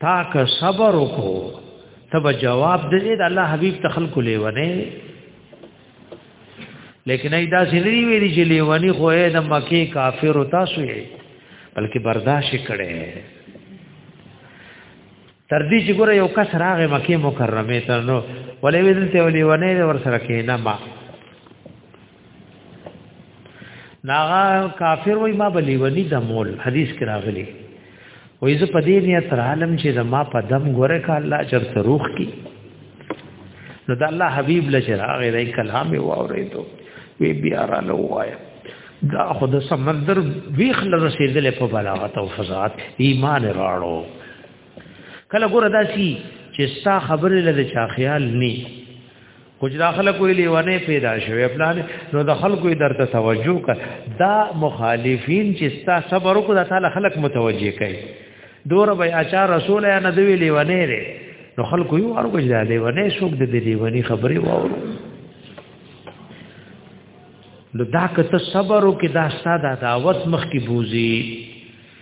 تا که صبر وکړو تب جواب دې د الله حبيب تخلق لیونه لیکن ایدا سری ویری چې لیونی خو یې د مکی کافر او تاسو یې بلکې برداشت کړي تر دې چې ګوره یو کس راغې مکی مکرمه ته نو ولې ودل ته ولې ونه ور سره کې نه ما ناغا کافر وای ما بلی ونی د مول حدیث کې راغلی وای زه په دې نیت عالم چې زما په دم ګوره کا الله چر تروخ کی نو د الله حبیب لچر هغه دای کلام یې واورېدو وی بیا را لوایا دا خود سمندر ویخ لرسېدل په بلاغت او فزات ایمان راړو کله ګوره داسي چې ستا خبره لږه چا خیال ني کچھ دا خلق کوئی لیوانه پیدا شوی پلان نو د خلکو درته توجه ک دا مخالفین چې ستا صبر کو د تعالی خلق متوجه کړي دور به اچار رسول یا ندوی لیوانه لري نو خلکو یو ارګو ځای لیوانه شوک د دې لیوانی خبرې واورو نو دا که ته صبر وکې دا ستا د دعوت مخ کې بوزي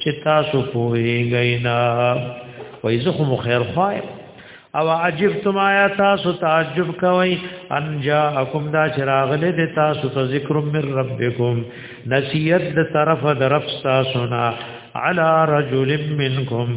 چې تاسو پوهیږئ نه وای زه خو خیر خوای او عجب تم آیا تاسو تعجب کوئ ان جاءکم دا چراغله د تاسو ته ذکر من ربکم نصیحت د طرف د رب تاسو نه علی رجل منکم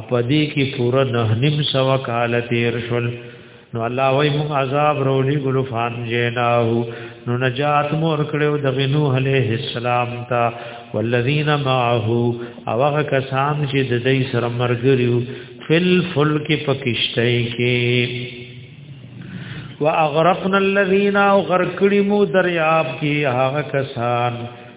اپدی کی پورا نه نیم سو کال تیر شول نو الله وای مون عذاب رولی ګلو فان جناه نو نجات مور کړو د نوح علیہ السلام تا والذین معه او هغه کسان چې د دې سره مرګریو فل فلک پکشتای کې واغرقنا الذين او غرقړي مو دریاب کې هغه کسان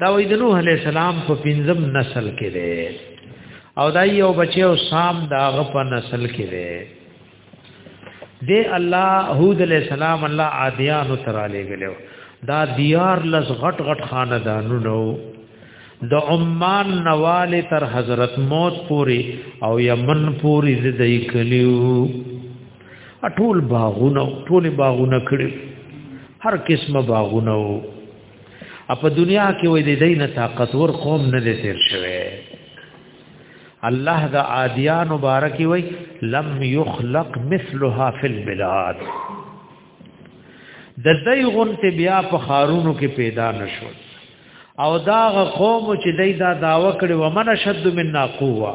دا وې د نوح عليه السلام په پنځم نسل کې دی او دا یو بچي او سام دا غ په نسل کې دی دی الله هود عليه السلام الله عادیان تر علی غلو دا دیار لز غټ غټ خاندانو نو د عمان نواله تر حضرت موت پوری او یمن پوری د دې کلیو ټول باغونه ټول باغونه کړی هر قسمه باغونه وو په دنیا کې وې د دینه طاقتور قوم نه دي تیر شوی الله د عادیان مبارک وي لم يخلق مثلها في البلاد د دای غنته بیا په خارونو کې پیدا نشو او دا قوم چې دای دا داوا کړي ومن شد مننا قوه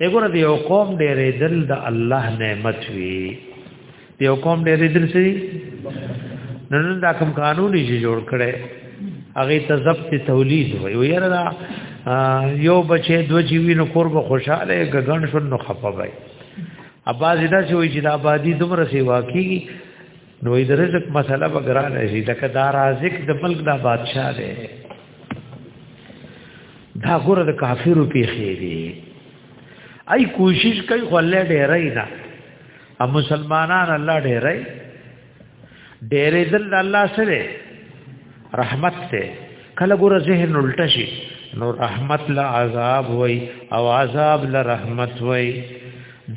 وګوره دی یو قوم ډېرې دل د الله نعمت وی دی یو قوم ډېرې دل سي نن دا کوم قانون یې جوړ کړي هغه ته ضبط تولید وي ویره دا یو بچي دو جیوی نو کور به خوشاله غګن شون نو خپه وي اباز دا چې وي چې د آبادی دومره سی واقعي نو د رزق مسله به ګران شي لکه دا رازق د ملک دا بادشاہ دی دا ګوره د کافرو پیخې دی ای کوشش کوي خو الله ډېرای نه ا مسلمانان الله ډېرای ډېرې دل الله سره رحمت ته کله ګور ذهن الټه شي نو رحمت له عذاب وای او عذاب له رحمت وای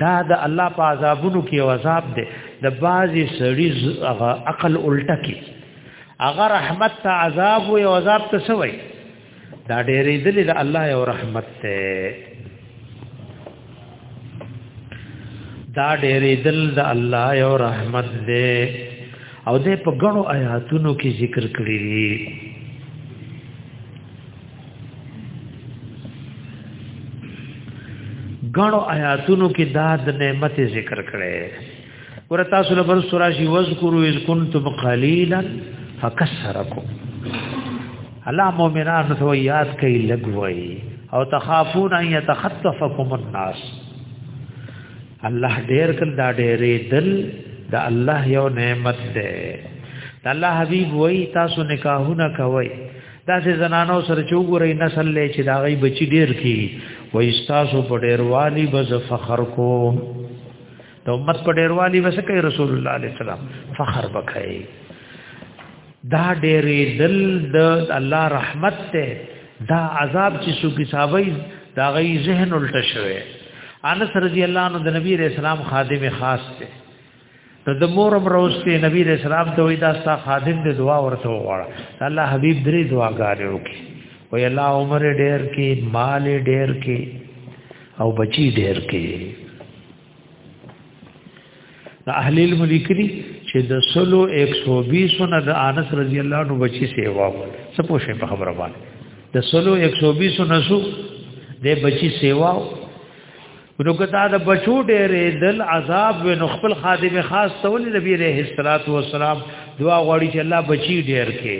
دا د الله په عذابونو کې او عذاب دی د بازي سړي عقل الټه کې اگر رحمت ته عذاب وای او عذاب ته سوای دا ډېرې دلې د الله یو رحمت ته دا ډېرې دل د الله یو رحمت دی او دې په غنو آیاتونو کې ذکر کړی دی غنو آیاتونو کې دا د نعمت ذکر کړي ور تاسو له بل سورا شي وذکروا اذ کنتم قليلا فكسركم الله مؤمنان ته یاد کوي لګوي او تخافون ان يتخطفكم الناس الله ډېر کله دا ډېرې دل دا الله یو نعمت ده دا الله حبيب وای تاسو نکاحونه کوي دا سه زنانو سره چوغوري نسل له چې دا غي بچي ډېر کی وای تاسو په ډېر والی بز فخر کوم د امت په ډیروالي وسه کوي رسول الله عليه السلام فخر وکړي دا ډېرې دل د الله رحمت ته دا عذاب چې شو کې صاحبې دا غي ذهن الټ شوه انس رضی الله عنه د نبی رسول الله خادم خاص ته نو د مورم روسته نبی رسول الله ته وی دا ستا خادم د دعا ورته وغواړه الله حبیب درې دعاګانې وکړي وی الله عمر ډېر کې مال ډېر کې او بچی ډېر کې د اهل علم لیکلي چې د سلو 120 نه د انس رضی الله عنه بچی سیوا څه پوښې په خبره باندې د سلو 120 نه سو د بچی سیوا نو کدا د بچو ډېرې دل عذاب و نو خپل خادم خاص تول نبی رحمت الله والسلام دعا غواړي چې الله بچی ډېر کې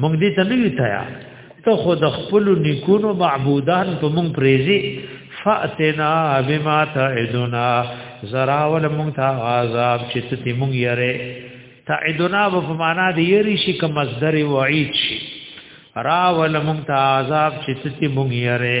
مونږ دې ته نه ویتایا ته خو د خپل نیکونو معبودان په مونږ پریزي فاتنا بما تعدنا زراول مونږ ته عذاب چې ته مونږ یاره تعدنا په معنا دی یری شي کوم مصدر وعید شي راول مونږ ته عذاب چې ته مونږ یاره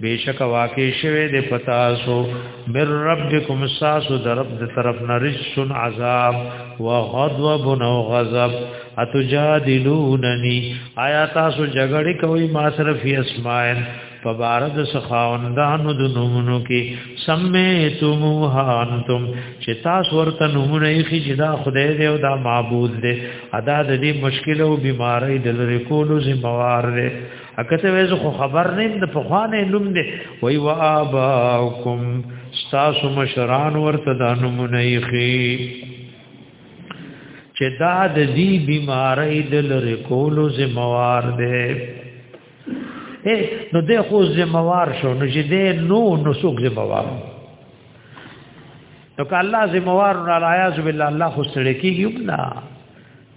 بیشک واقع شوه د پتاسو مر ربکم ساسو درب د طرف نرسن عذاب وغضب و غضب اتجادلوننی آیا تاسو جګړه کوي ما سره فی اسماء فبارد سخاوندانو د نومونو کې سمیتموها انتم چې تاسو ورته نومونه یې خې چې دا خدای دی او دا معبود دی ادا د دې مشکل او بیماری د لری کولو ذمہ وار دی اکته وې خو خبر نه د پخوانه نوم دی وای وا اباکم تاسو مشران ورته د نمونه یخي چې دا د دې بیماری د لری کولو ذمہوار دی اے نو د خو ذمہوار شو نو چې دې نو نو څوک ذمہوار نو که الله ذمہوار نه عیاذ بالله الله خو سړی کیږي نه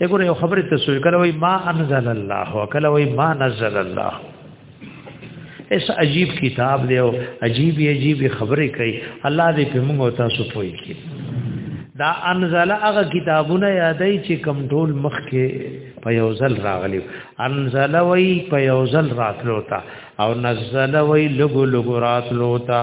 وګوره یو خبره ته سوې کله وای ما انزل الله کله وای ما نزل الله اس عجیب کتاب دی او عجیب عجیب خبره کوي الله دې په موږ او تاسو پوي کی دا انزل هغه کتابونه یادای چې کم ټول مخ کې په یوزل راغلی انزل وای په یوزل راتلو تا او نزل وای لګو لګو راتلو تا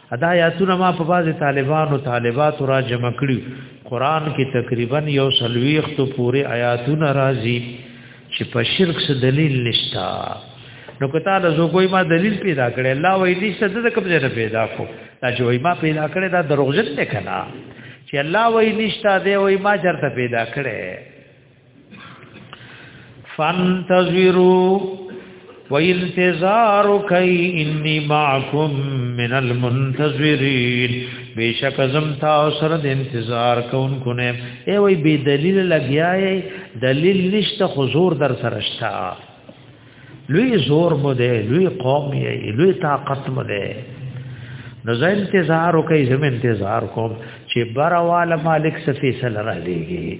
ادا یاتونه ما په باز طالبانو طالبات را جمع کړی قران کې تقریبا یو سلويخت پورې آیاتونه راځي چې په شرک څه دلیل نشتا نو کته له زوګوي ما دلیل پیدا کړي الله وې دې څه د کوم ځای پیدا کو دا چې وې ما پیدا کړي دا دروغجن نه کنا چې الله وې نشتا دې وې ما چرته پیدا کړي فانتظروا وانتظار کوي اني معكم من المنتظرين بیشک زم تا سره د انتظار کوونکو نه ای وای بی دلیل لګیاي دلیل نشته حضور در سره شتا لوی زور مو ده لوی قوم یې لوی طاقت مو ده نو زه انتظار وکي زم انتظار کوم چې برواله مالک سفیسل را لېږي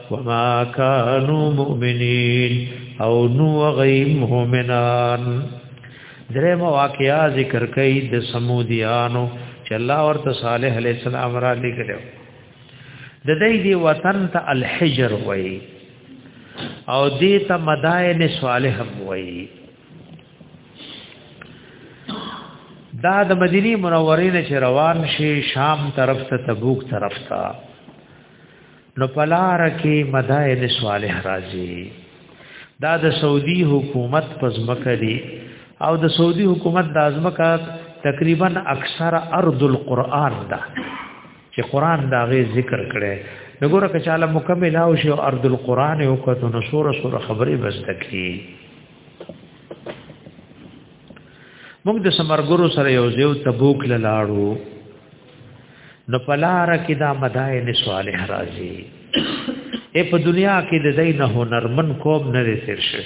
وما كانوا مؤمنين او نو غي مؤمنان درې مواقعیا ذکر کوي د سمودیانو چې الله ورته صالح علی السلام را لګلو د دې دی وطن ته الحجر وای او دې ته مدائن صالح وای دا د مدینه منورې نه چې روان شي شام طرف ته تبوک طرف ته نو پلار کې مدائن صالح راځي دا د سعودي حکومت پزمکه دي او د سعودي حکومت د ازمکه تقریبا اکثر ارض القرآن دا چې قرآن دا غي ذکر کړي نګوره که چاله مکمل او شی ارض القرآن او کته نو سوره سوره خبرې بس تکي موږ د سمرګرو سره یو ځیو تبوک لاړو نو پلار کې دا مدائن صالح راځي اے په دنیا کې د دین هنرمن کوم نه رسیر شي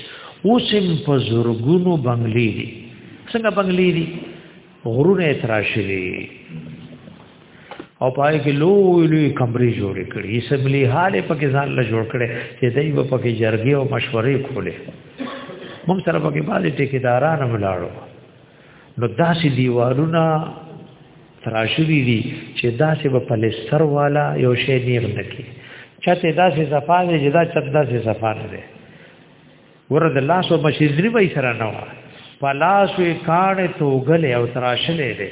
اوسم په زورګونو بنگلي دي څنګه بنگلي دي غرونه تراشي دي او پای کې لوی لوی کمرې جوړې کړې اسمبلی حاله پکې ځان له جوړ کړې چې دای په پکې جرګې او مشورې کولې موږ سره پکې باندې ټیکداران ملاړو نو داسې دیوالونه تراشوی دي چې داسې په پلستر والا یو شی نیغ نکي چته داسې صفا دی چې دا چته داسې صفا نه دی ورته لاس او مشیزری به سره نه و پلاس وی کان توغل او تراشلې دی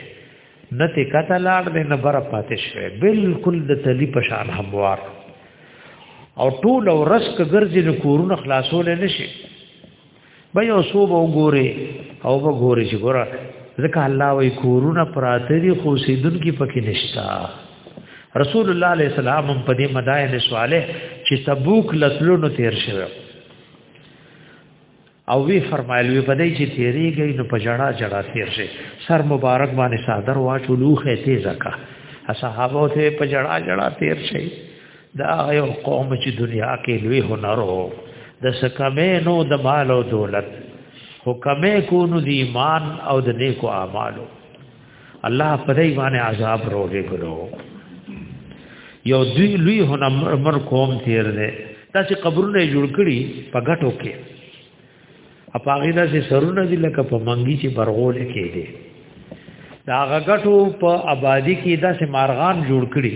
نه ته کتلار دی نه بر پاتې شوی بالکل د تلی پشان هموار او ټول ورسک ګرځي نو کورونه خلاصول نه شي به یو سو به ګوره او به ګوره چې ګوره ځکه الله وی کورونه پراته دي خو سیدون کې پکې نشتا رسول الله علیه السلام هم په دې مدائن صالح چې تبوک لتلو نو تیر شوی او وی فرمایل وی پدای چې تیریږي نو په جړه جړه تیر شي سر مبارک باندې صادر واچو لوخه تیزه کا صحابه ته په جړه جړه تیر شي دا یو قوم چې دنیا کې لوی هنرو د سکمه نو د مال او دولت حکمه کو نو د ایمان او د نیکو اعمالو الله په دې باندې عذاب روغې کړو یو دوی لوی هنر قوم تیر دی تاسو قبرونه جوړ کړی په غټو کې اپاغی دا سه سرونه دي لکه په منګي چې برغول کې دي دا غټو په آبادی کې دا سه مارغان جوړ کړي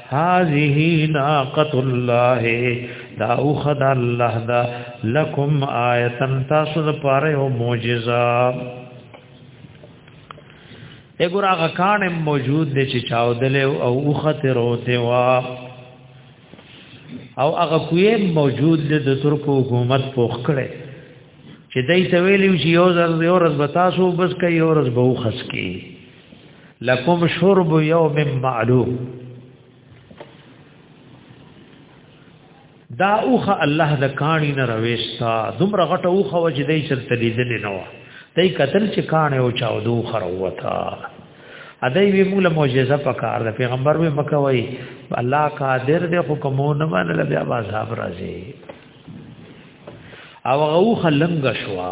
هذه ناقۃ الله دا او خد الله دا لکم آیتن تاسو د پاره او معجزہ اګور هغه کان موجود دی چې چاودل او وخت روته وا او هغه کوی موجود دی د ترکو حکومت پوخ کړي چې دای ته ویلی چې یو ځل یو ورځ بتاسو بس کوي یو ورځ به وخس کوي لکم شرب یوم معلوم دا اوخه الله د کانی نه رويستا دومره غټه اوخه وجدې چرته لیدل نه و دای قتل چې کانه او چاو دو خروتا ادای وی مولا معجزه پکار د پیغمبر وی مکوي الله قادر دې حکمونه باندې بیا عذاب راځي او غو خلنګ شوا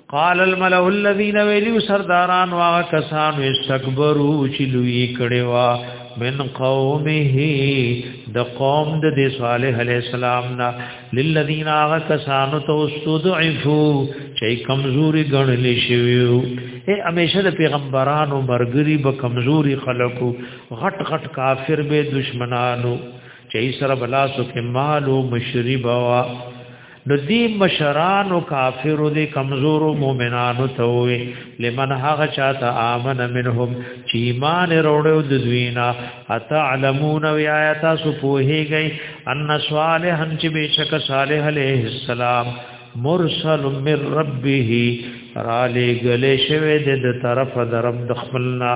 قال الملأ الذين ویلو سرداران وا کسان استكبروا چې لوی کړي وا من قومه د قوم د دی صالح علی السلام نا للذین آغا کسانو تو استدعفو چی کمزوری گنلی شویو اے امیشه د پیغمبرانو مرګری به کمزوری خلقو غټ غټ کافر به دشمنانو چی سره بلاسو کې مالو مشربوا نو دی مشران او کافر دی کمزور او مؤمنانو ته وي لمن هغه چاته امن منهم چې ایمان وروړو د دوینا اتعلمون و آیات سو پوهیږي ان صالح ان چې بشک صالح علیه السلام مرسل من ربه را لګلې شوی د طرف درم د خپلنا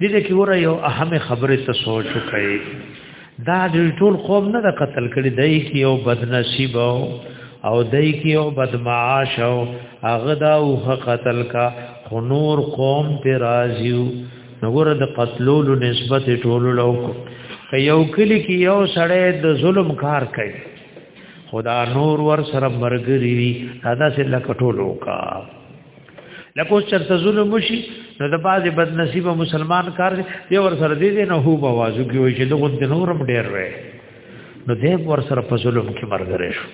دې دې کې وره یو اهمه خبره ته سوچ وکړي دا دې ټول قوم نه د قتل کړي دای کې یو بدنصیب او دای کې یو بدمعاش او هغه دا او قتل کا خنور قوم ته راځیو نګور د قتلولو نسبت ټولو لوکو که یو کلی کې یو سړی د ظلم کار کوي خدا نور ور سره مرګري دا سه لکټولو کا لکه اوس چرته ظلم وشي نو د بعضې بد نصیب مسلمان کار دی یو ور سره دی نه هو بوازو کې وي چې دغه د نورم ډیر وي نو دې ور سره په ظلم کې مرګره شو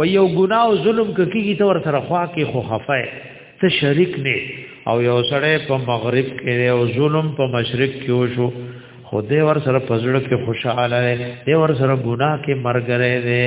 و یو ګناه او ظلم کوي ته ور سره خوا کې خو خفای ته شریک نه او یو سره په مغرب کې او ظلم په مشرق کې وشو خو دې ور سره په ځړ کې خوشاله دی ور سره ګناه کې مرګره دی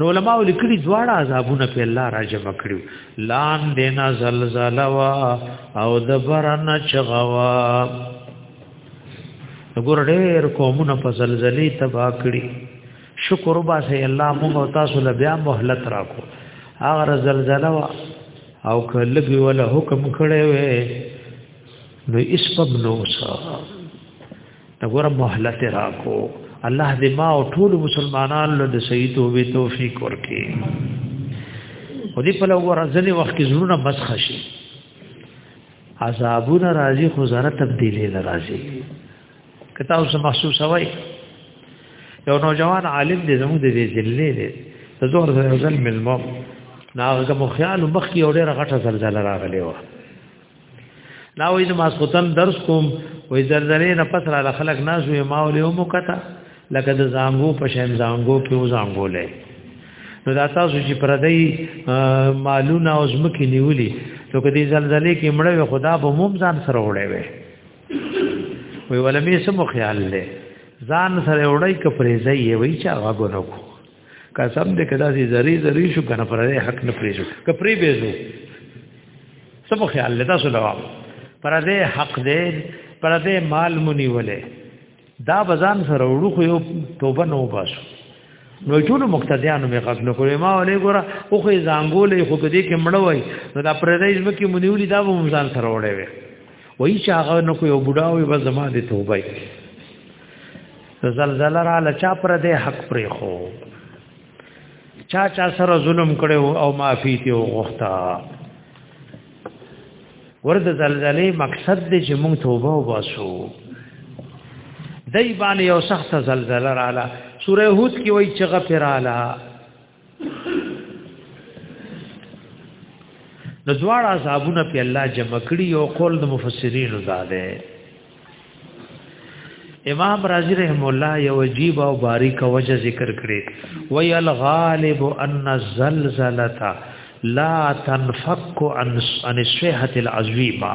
نو علماء لیکلي دواړه عذابونه په الله را جمع کړو لان دینا زلزلہ وا او دبرن چغوا وګور ډېر قومونه په زلزلې تبا کړی شکر وبا سي الله موږ او تاسو له بیا مهلت راکو هغه زلزلہ وا او کلګي ولا حکم کړي وي نو اسبب نو سره نګور مهلت راکو الله دې ما او ټول مسلمانان له صحیح توبې توفیق ورکړي خو دې په لور ځنې وخت کې زړونه مسخ شي عذابونه راځي خو زره تبدیلی نه راځي کته اوس محسوس وای یو نوجوان عالم دې زموږ دې ذلې دې د زور زل ملمو ناغه مخیال مخ کې اورې غټه زلزلہ راغلی و دا وې ما سوتن درس کوم وې زلزلې نه پس را خلک ناز وې ما ولې هم کته لکه د زانګو په شین زانګو کې و زانګو لې نو دا تاسو چې پردې مالونه او زمکې نیولې نو کدي زلزلې کې مړې خدا به موم ځان سره وړې وې وې ولمې سم خیال لې ځان سره وړې کپرې ځای وې چې هغه ګونو قسم دې کدا سي زری زری شو کنه پر حق نه پریزو کپری بیزو سب خیال لتا سو لواب پر دې حق دې پر دې مال مونی ولې دا بزان سره وړو خو یو توبه نو باسو نو ټول مقتدیانو می غږ نو کوي ما ولې ګوره او خو زنګولې خو دې کې مړ وای نو دا پر دې ځمکې مونی ولې دا به مونږ ځان سره وړې وي وای چې هغه نو کوي بډا وي بس زما دې توبه زلزلہ را لچا پر دې حق پرې خو چا چا سره ظلم کړو او معافی ته وغوښتا ورته زلزلې مقصد دې چې موږ توبه وباسو دای باندې یو سخت زلزلہ رااله سوره هود کې وایي چې غفراله نو دواړه عذابونه په الله جمع کړي او قول د مفسرین زاده امام رازی رحم الله یو عجیب او باریک وجه ذکر کړي وی الغالب ان الزلزله لا تنفك عن عن الشهة العظيمه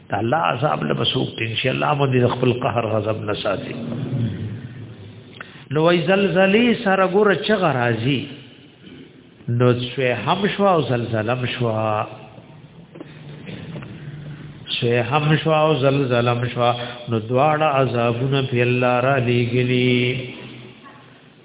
دا الله عذاب له بسوک ان شاء الله مو دې خپل قهر غضب نه ساتي نو وای زلزلې سره ګور چغه راځي نو سوی هم شو او زلزلم شو سوی هم شو او زلزلم شو نو دواړه عذابونه په الله را لېګلي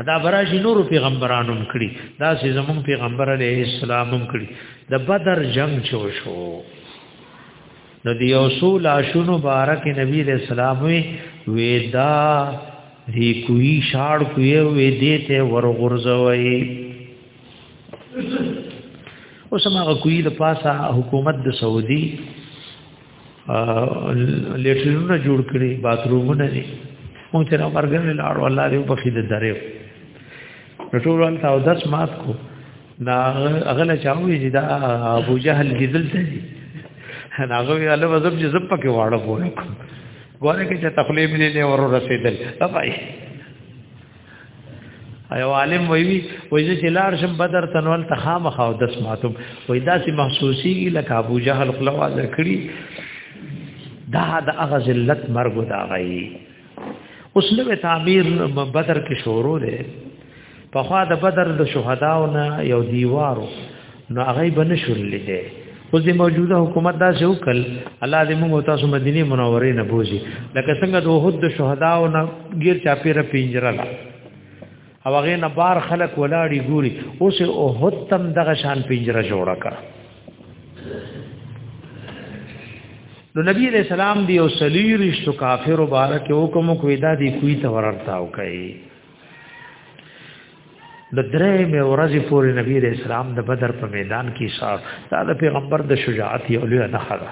ادا براشي نور پیغمبرانو کړي دا سي زمون پیغمبر علیه السلام کړي د بدر جنگ چو شو نو دی اصول عاشونو بارک نبی علیہ السلام وی ودا دی کوی شاړ کوی وی دیته ورغورځوي اوس هغه کوی د پاسه حکومت د سعودي لیټرینونه جوړ کړي باثرومونه دي مونږ چې نو مرګن لاړو الله دې په خید درې ټول ول تاو داس مات کو نا اغله چاوي چې دا ابو جهل ګذل ته دي هغه وی الله وزب چې زپ کې واړه پوره ګوره کې چې تخلیب نه ور رسیدل بای ایو عالم وی وی وای چې لار شم بدر تنول تخام خاو دس ماتم وای دا سي محسوسي لکه ابو جهل خلوا ذکری دا د اغه ذلت مرګ دا غي اوس نو تعمیر بدر کې شروع دی په خوا د بدر د شهداو نه یو دیوارو نو هغه بنشول لیدل اوس د موجوده حکومت دا څه وکړ الله دې موږ تاسو مدینه منوره نه بوزي لکه څنګه د وحد د شهدا او نه غیر چا پیره پینجره لا او هغه نه بار خلق ولاړی ګوري اوس او هد تم دغه شان پینجره جوړه کړ نو نبی علیہ السلام دی او سلیری شو کافر مبارک حکم کو ادا دی کوی ته ورتاو کوي د درې مې ورځې پورې نبی رسول اسلام د بدر په میدان کې شار دا د پیغمبر د شجاعت یو لوی نه خره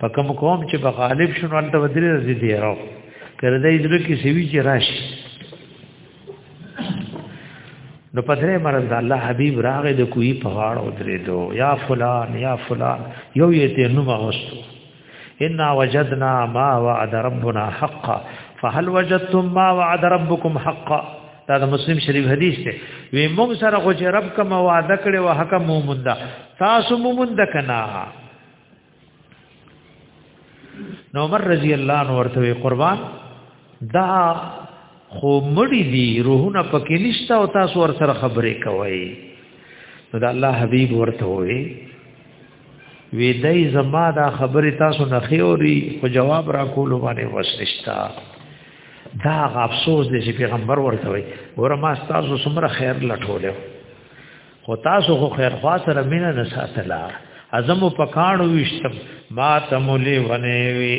په کوم قوم چې په غالب شون ولته ودرې رضی دی راو کړه دې ځل کې سوي چې راشي نو پدره مرز د الله حبيب راغې د کوی په غاړه ودرې دو یا فلان یا فلان یو یې ته نو مغستو ان وجدنا ما وعد ربنا حقا فهل وجدتم ما وعد ربكم حقا دا د مسلم شریف حدیث دی وی موږ سره خو چې رب کوم وعده کړی و حق مو مونږ تاسو مو مونږ کنا نو عمر رضی الله عنه ورته قربان دا خو مړی دی روحونه پکې نشته او تاسو ور سره خبرې کوي نو دا الله حبیب ورته وی وی دای زما دا خبره تاسو نه خوري خو جواب را کول باندې وسنشتا دا افسوس دی چې پیغمبر ورته وي ور ما تاسو سمره خیر لټولیو خو تاسو خو خیر خوا سره مینه نه ساتلا اعظم په کانو وشتم ما تمولې ونی وی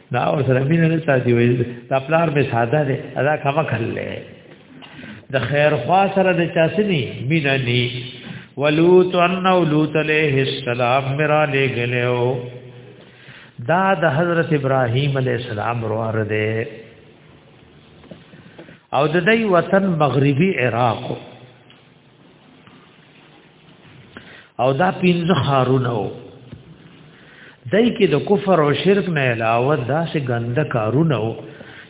دا ور سره مين نه ساتي وي دا پلار به ساده دي ادا کما کړلې د خیر خوا سره د چاسني مين نه ولوت ان ولوت عليه السلام مرا لے گلیو دا د حضرت ابراهيم عليه السلام روار دے او د دې وطن مغربي عراق او دا پینځه خارونه وو دای کې د کفر او شرک نه علاوه دا سه ګنده کارونه وو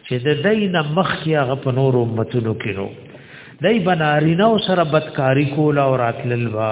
چې د دای نه مخ کې هغه په نور امتونو کې نو دای بنارینه او سره بدکاری کول او راتلل وا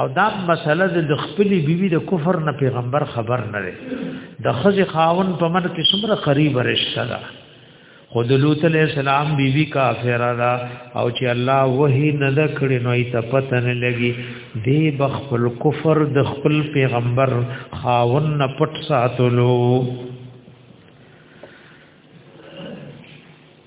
او دا مسله د خپلې بیوی د کفر نه پیغمبر خبر نه دی د خځې خاون په من کې څومره قریب رشتہ ده خو د لوط علیہ السلام بیوی کافر ده او چې الله وਹੀ نه دکړي نو ایت پته نه لګي دی بخل کفر د خپل پیغمبر خاون نه پټ ساتلو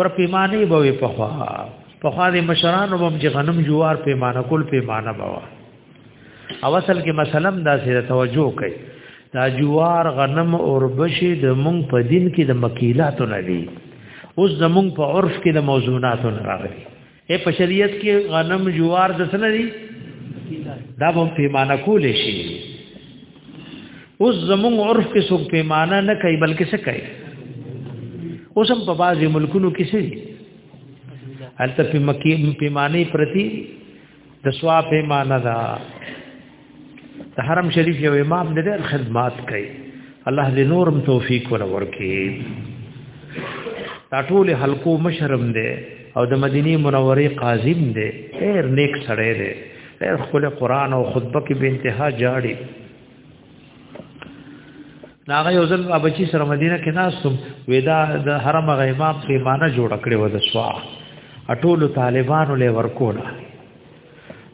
ور پیمانه به وي په خوا په خوا د مشرانو بم چې غنم جوار پیمانه کول پیمانه بوا او اصل کې مسلم دا سره توجه کوي دا جوار غنم اور بشي د مونږ په دین کې د مکیلاتو نه دي اوس د مونږ په عرف کې د موضوعاتو نه راغلي اے په شریعت کې غنم جوار د سن دي دا به پیمانه کول شي اوس زمون عرف کې څوک پیمانه نه کوي بلکې څه کوي اوس هم په بعضي ملکونو کې څه دي البته په مکی پیمانه پرتی د سوا په معنا دا د حرم شریف یو امام د ډېر خدمات کوي الله دې نورم توفیق ور ورکړي دا ټول حلقو مشرم دی او د مدینه منورې قاضیم دی ډېر نیک سړی دی ډېر خپل قران او خطبه کې به انتها جاړي ناغه یو ځل ابچی سره مدینه کې ناستم ودا د حرم غ امام پیمانه جوړ کړې و د سوا اټول طالبانو له ورکولا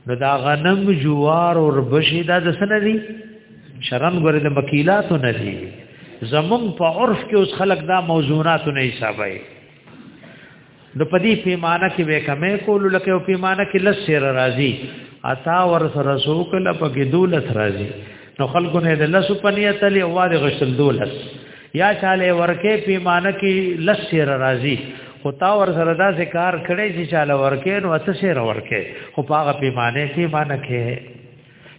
نو دا غنم جوار او ربشي دا د سن دي شرم ګره د مکیلاتو نه دي زمون په عرف کې اوس خلک دا موضوعاتو نه حسابای نو په دې پیمانه کې به کمې کول لکه او پیمانه کې لس سیر راځي عطا ور سره سوک له پکې دولت راځي نو خلکو نه د لس په نیت لې واره غشل دولت یا چاله ورکه پیمانه کې لس سیر راځي خو تا ور سره دا ذکر کړي چې چاله ورکه نو اته سیر ورکه خو پاغه پیمانه کې معنی کې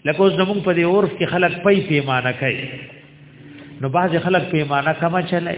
لکه اوس زمونږ په دې عرف کې خلک پي پیمانه کوي نو بعض خلک پیمانه کما چلای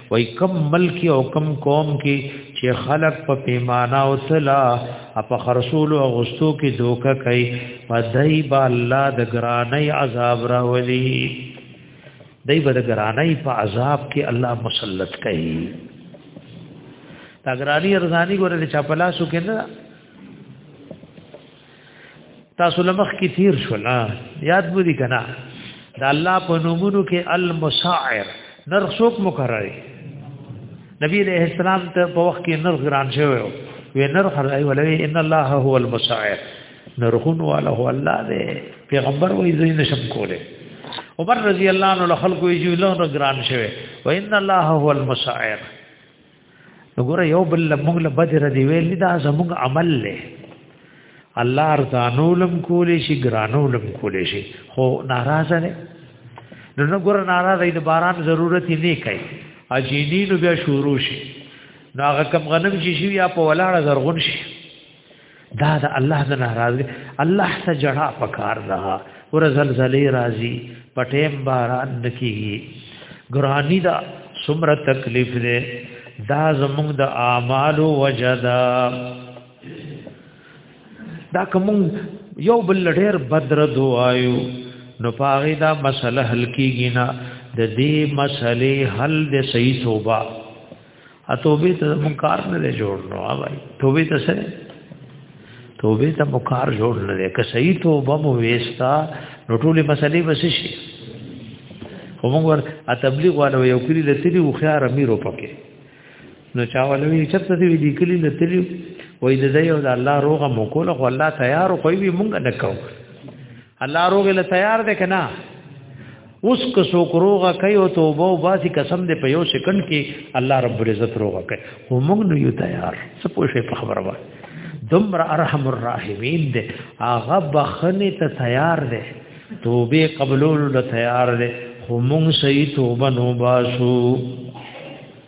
وای کم ملک او کم قوم کې چې خلق په پیمانه او تلا په خرصول او غستو کې دوکه کوي پدای با الله د ګرانې عذاب راولي دای به د ګرانې په عذاب کې الله مسلط کوي دا ګرانی ارزانی ګوره چې په لاسو کې نه تاسو لمخ کې تیر شول یاد مو دي کنه دا الله په نومونو کې المساعر نرخ څوک مقرره نبی علیہ السلام ته په وخت کې نرخ ګران شوی وي نرخ راي ولوي ان الله هو المساعر نرخون والا هو الله دې پیغمبر وې زین شم کوله عمر رضی الله عنه خلکو یې جوړه ګران شوی و ان الله هو المساعر وګوره یو بل موږ له بدر دی ویل دا زموږ عمل له الله ارزانولم کولې شي ګرانولم کولې شي خو ناراضه نه نو نه ګور ناراضه د باران ضرورت نه کوي اجینی نو بیا شروع شي نو هغه کم غنم چې شي یا په ولاړه زرغون شي دا د الله د ناراضي الله ته جړه پکار ده ور زلزلې راځي پټیم باران دکیږي ګرانی دا سمره تکلیف ده دا زمونږ د اعمال وجدا دا کوم یو بل ډیر بدر دوایو نو پاغی دا مسله حل کیږي نه د دې مسلې حل د صحیح توبه ا توبه ته مون کار نه جوړ نو اوای توبه ته سره توبه ته مو کار جوړ نه دی که صحیح توبه مو وېستا نو ټولې مسلې بس شي خو موږ ور ا تبلیغ والو یو کلی لتلی او خيار امیرو پکې نو چا ولوي چرته دی دی کلی لتلی وای د دې او د الله روغه مو کول خو الله تیار خو وي مونږ نه کوو الله روغ له تیار ده کنا اوس که څوک روغه کوي او توبه او باسي قسم دې په یو سکند کې الله رب العزت روغه کوي خو موږ نه یو تیار څه پوښې په خبره وای دمر ارحم الراحمین دې هغه بخنه ته تیار دې توبه قبولولو ته تیار دې خو موږ صحیح توبه نو باسو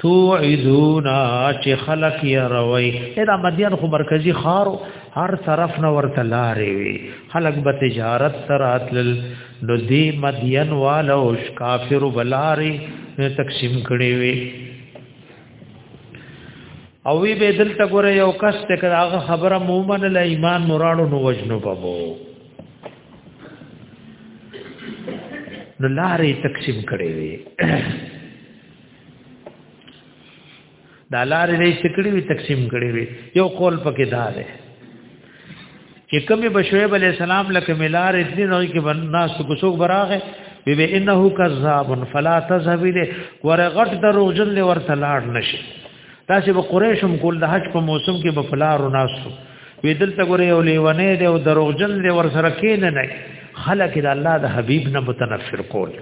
توعدونا چې خلق یې روي دا مدین خو مرکزی خار هر طرف نه ورته لارې وي خلق به تجارت تر اتل نو دی مدین والو کافر بلاري تقسیم کړي وي او وی به دلته ګوره یو کس ته کړه هغه خبره مومن له ایمان مرانو نو وجنو پبو نو لارې تقسیم کړې وي دا لارې دې سکړې وي تقسیم کړې وي یو قول پکې دا ده چې کومه بشویب علی السلام لکه ملار اتنی نو کې بنا سګسوګ براغه بی بی انه کذاب فلا تذهب له ورغت دروغجن له ورته لاړ نشي تاسو به قریشم کول د حج په موسم کې به فلارو ناسو وی دلته ګوره یو لیونه دی او دروغجن دی ور سره کین نه خلک د الله د حبیب نه متنفر کول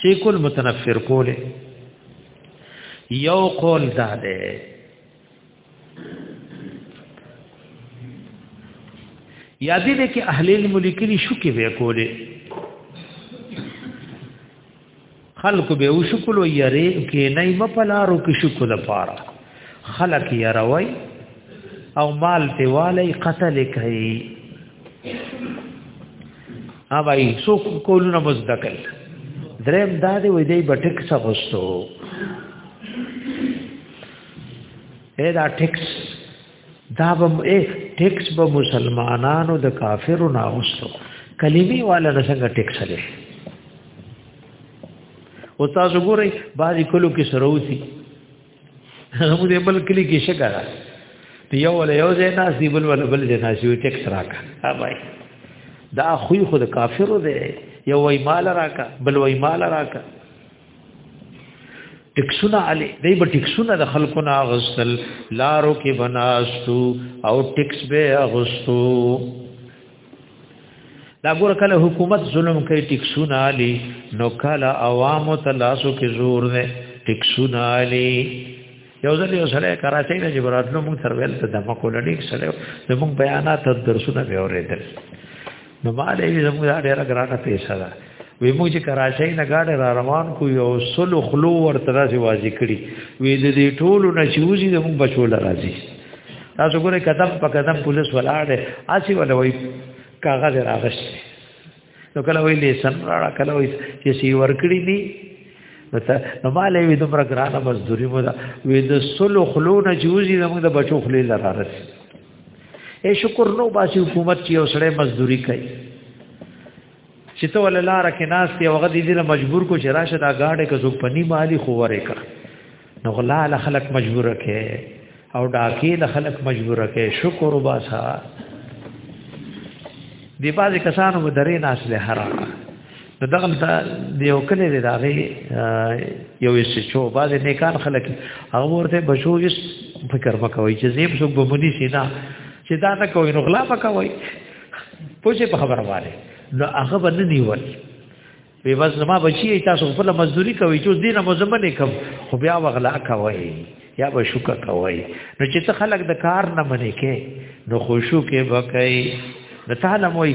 سی کول متنفر کول یو قول دا دی یادې دې کې اهل علم لیکلي شو کې به کولې خلق به وشکل و یری کې نه مپلارو کې شکو د پاره خلق یروي او مال دیواله قتل کوي ها بھائی سو کولونه مزدکل دریم دا دی وې دی بټک څه غوستو اې دا ټیکس دا به اې ټیکس به مسلمانانو د کافرو نه اوسو کلمي والا نه څنګه ټیکس لري او تاسو ګورئ بعضی کلو کې سروتی هغه دې بل کلی کې شګه ده یو ول یو ځای ناس دی بل ول بل ځای ناس یو ټیکس راکا ها بھائی دا خوې خود کافرو دی یو وای مال راکا بل وای مال راکا ټکسونه علي دای په ټکسونه د خلکو نه غسل لارو کې بناستو او ټکس به غستو دا ګور کله حکومت ظلم کوي ټکسونه علي نو کله عوامو تلاسو کې زور نه ټکسونه علي یو ځل یو سره کراچۍ نه جبرات نو موږ سرویل ته دمه کولړي سره د موږ بیانات درسونه به اورېدل نو ما دې زموږ ډېر ګرانه پیسه ده وی موږ چې کراچۍ نه گاډه را روان کو یو سلو خلو ورته راځي واځي کړی وی د دې ټولو نه چې وزي د موږ بچو لراځي تاسو ګوره قدم په قدم پولیس ولاړ اسی ولا وی کاغذ راغشت نو کله وی لیسن را کله وی چې سی ورکړی دی نو مالې وی دومره ګرانه مزدوري مو دا وی د سلو خلو نه چې وزي د موږ د بچو خلې لراځي اے شکر نو باسي حکومت چې اوسړه مزدوري کوي چې ته ول لار کې ناس ته وغه دې له مجبور کو چې راشه دا گاډه کې زو پني مالی خو وره کا نو غلا له خلق مجبور کړي او ډاکی له خلق مجبور کړي شکر وباسا دی بازي کسانو درې ناس له حرام نو دغه دا د یو کلی دی دا غي یو یې شو بعد نه کار خلک هغه ورته بشو یې فکر وکوي چې زیب سو ګمونی شي دا چې دا نه کوي نو غلا پکوي پوجي په خبره واره نو هغه باندې نیول وی بس ما بچی تاسو خپل مزدوری کوي چې دینه مزمنه کوم خو بیا وغلا کوي یا به شوکا کوي نو چې ته خلک د کار نه منې کې نو خوشو کې وکړي نو تعالی موي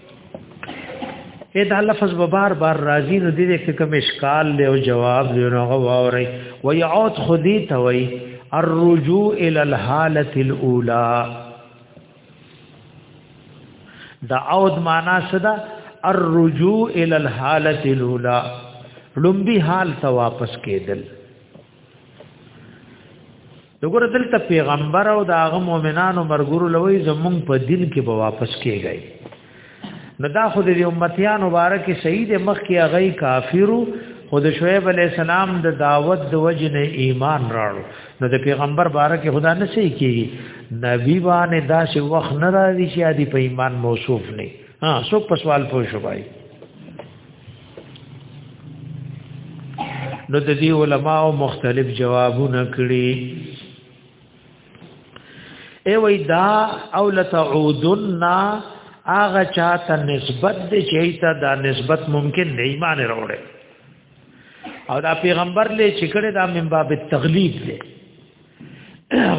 اې دا لفظ به بار بار راځي نو دې کې کوم اشکال له او جواب دی نو غواوري وي عود خدي ته وي الرجوع الى الحاله الاولى دا عود معنا صدا الرجوع الى الحاله الاولى لومبي حال ته واپس کېدل دغه دلته پیغمبر او داغه مؤمنانو مرګورو لوی زمونږ په دین کې به واپس کیږي نو دا خو د امتیان مبارک شهید مخ کې هغه کافرو خود شعیب علی السلام د دعوت د وجه نه ایمان راړو نو د پیغمبر بارک خدا نه شي کیږي نبی باندې دا چې وخت نه راځي چې ادي په ایمان موصوف نه ها څوک په سوال پوه شوی نو د دې علماو مختلف جوابونه کړي ای وای دا او لتعودن اغه چاته نسبت دې چیته دا نسبت ممکن نه ایمان وروړي او دا پیغمبر له چکړه دا من باب تغلیب دی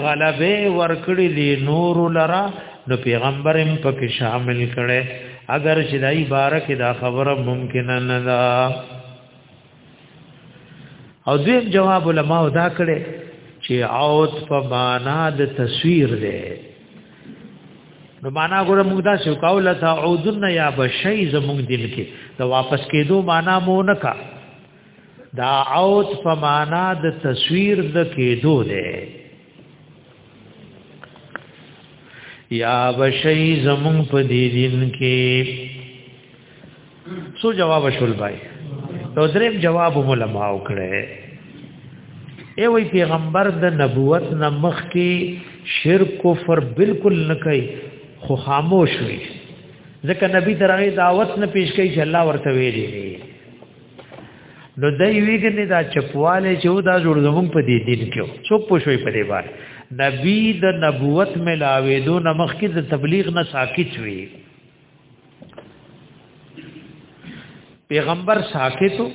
غلبه ورکړي لی نور لرا نو پیغمبر هم پکې شامل کړي اگر چې دای بارک دا خبره ممکن نه ده او دیم جواب علماء دا کړي چې اوت په معنا د تصویر دی نو معنا ګوره موږ دا شو کاول تا عودن یا بشی زموږ دل کې دا واپس کېدو معنا مو نه کا دا اوت په معنا د تصویر د کېدو ده یا بشی زمون په دې دین کې سو جواب شول بای نو دریم جواب علماء وکړي ای وی پیغمبر د نبوت نه مخ کې شرک کفر بالکل نه کوي خو خاموش وي ځکه نبی درغه دعوت نه پیش کوي چې الله ورته ویلي نو دای ویګنی دا چپواله چې دا جوړ زمون په دې دین کې څوک پوښوي په دې باندې نبی د نبوت ملاوي دو نمخ کې د تبلیغ نه ساکت وی پیغمبر ساکتو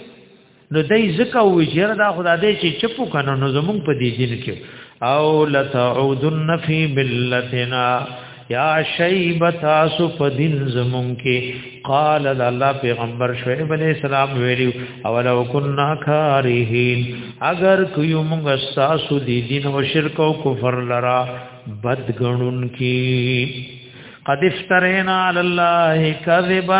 نو دای زکه وی چې دا خدای دې چې چپو کنه نو زمون په دې دین کې او لتعودن فی ملتنا یا شیب تاسو په دین زمون کې قال الله پیغمبر شعیب علیہ السلام ویلو او لو کنا کارهین اگر کیو موږ تاسو دی دین او شرک او کفر لرا بد غنون کی قد افترینا علی الله کذبا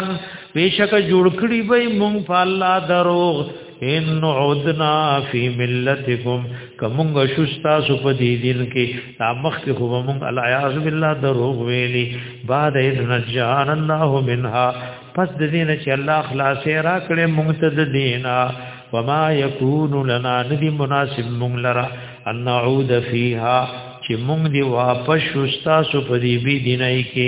بیشک جوړ کړي به مونږ په الله دروغ ان عدنا فی ملتکم کومنګ شستا سو په دې دین کې تا مخ کې خو موږ الیاذ بالله دروغ ویلی بعد اذ نجان الله منها پس د دین چې الله خلاصې را کړې موږ ته د دینا وما یکون لنا ندی مناسب موږ لرا ان نعود فیها چې موږ دی واپس شستا سو په دې بی دینای کې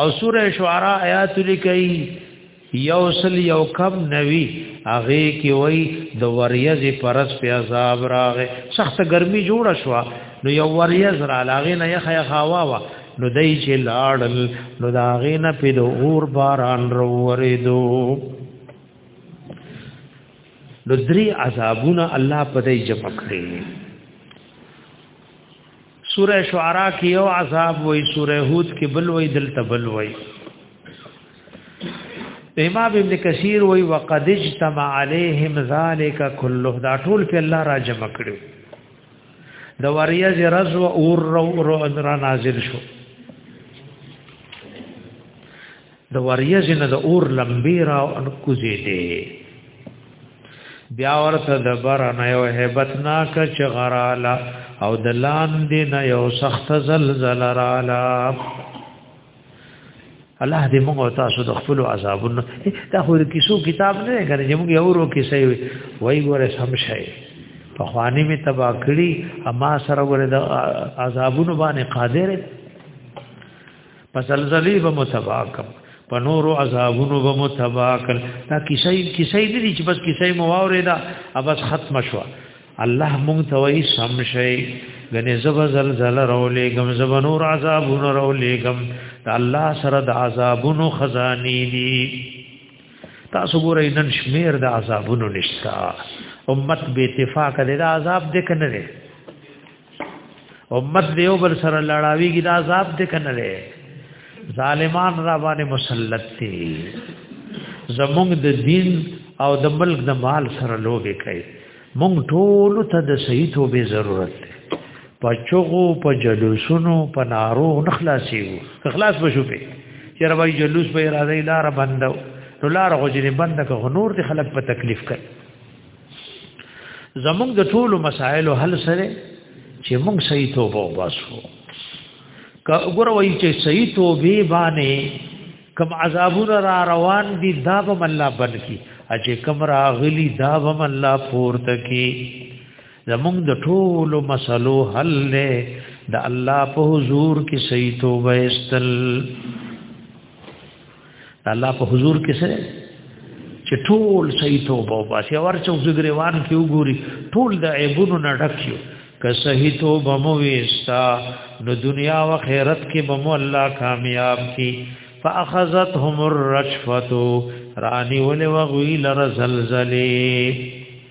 او سوره شعراء آیات لیکي یو سل یو کم نوی هغه کې وای د وریز پرس په عذاب راغې سخت ګرمي جوړه شو نو یو وریز را لاغې نه یخه یخه هوا وا نو دای چې لاړل نو دا غې نه په د اور باران وروریدو نو درې عذابونه الله په دې جمع کړی سوره شعراء کې یو عذاب وای سوره هود کې بل وای دلته بل وای امام ابن کثیر وای وقد اجتمع عليهم ذلك كله دا ټول په الله را جمع کړو د وریاز رز او اور را نازل شو د وریځ نه د اور لمبی را ان کوزي دي بیا ورته د بر نه یو hebat ناک چغرالا او د لاندې نه یو سخت زلزلہ رالا الله دې موږ تاسو د خپل عذابونو دا خو د کیسو کتاب نه دی کنه چې موږ یو ورو کیسې وي وای ګوره سم شي په خواني می تبا کړی اما سره ګوره د عذابونو باندې قادر په زلزلې به متباکم په نورو عذابونو به متباکل دا کیسه کیسه دې چې بس کیسه مو واورې دا ابس ختم شو الله مونږ ته وایي سم شي غنې زب زلزلہ رولې غم زب نور عذابونو رولې غم دا الله سره د عذابونو خزاني دي تاسو ګورئ نن شمیر د عذابونو نشتا امت به اتفاق لري عذاب دې کنه امت دیو بل سره لړاویږي دا عذاب دې کنه لري ظالمان را باندې مسلط دي زمونږ د دین او د ملک د مال سره لوبې کوي مونږ ټول ته د صحیح توبې ضرورت دی په چغو په جلوسونو په نارو نخلاصي وو خلاص بشو په چیرې وای جلوس به را دی لار بندو نو لار غوجنه بند که نور دي خلک په تکلیف کوي زمونږ د ټولو مسایلو حل سره چې مونږ صحیح توبه وباسو که وګوره وایي چې صحیح توبه باندې کم عذابونه را روان دي دا به الله بند کی اجه کم راغلی دا به الله پورته کی زمونږ د ټولو مسلو حل له د الله په حضور کې صحیح توبه استل الله په حضور کې سره چې ټول صحیح توبه وباسي او ورچو زګریوان کې وګوري ټول د عیبونو نه ډک یو که صحیح توبه مو وستا نو دنیا او آخرت کې به مو الله کامیاب کی فاخذتهم الرجفه رانی ولې وغوی لر زلزله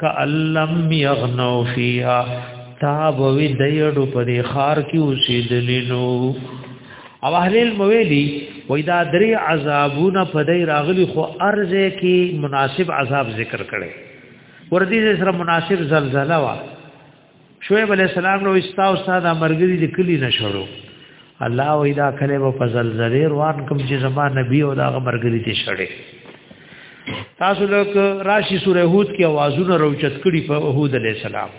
کألم یغنو فیها تا بوی دیڑو پدی خار کی اوسیدلی نو او اهل علم ویلی وای دا درې عذابونه پدی راغلی خو ارزه کی مناسب عذاب ذکر کړي وردی سره مناسب زلزلہ وا شعیب علیہ السلام نو استا او استاد مرګری د کلی نشړو الله وی دا کله په فضل زری روان کوم چې زما نبی او دا مرګری ته شړې تاسو لوک راشي سورې هود کې आवाजونه روچت کړي په هود علیہ السلام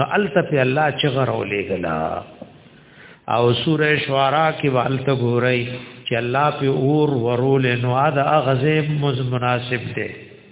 نو التف الله چغر او لګلا او سورې شعرا کې والت ګورای چې الله په اور ورول نو دا غزه مناسب دی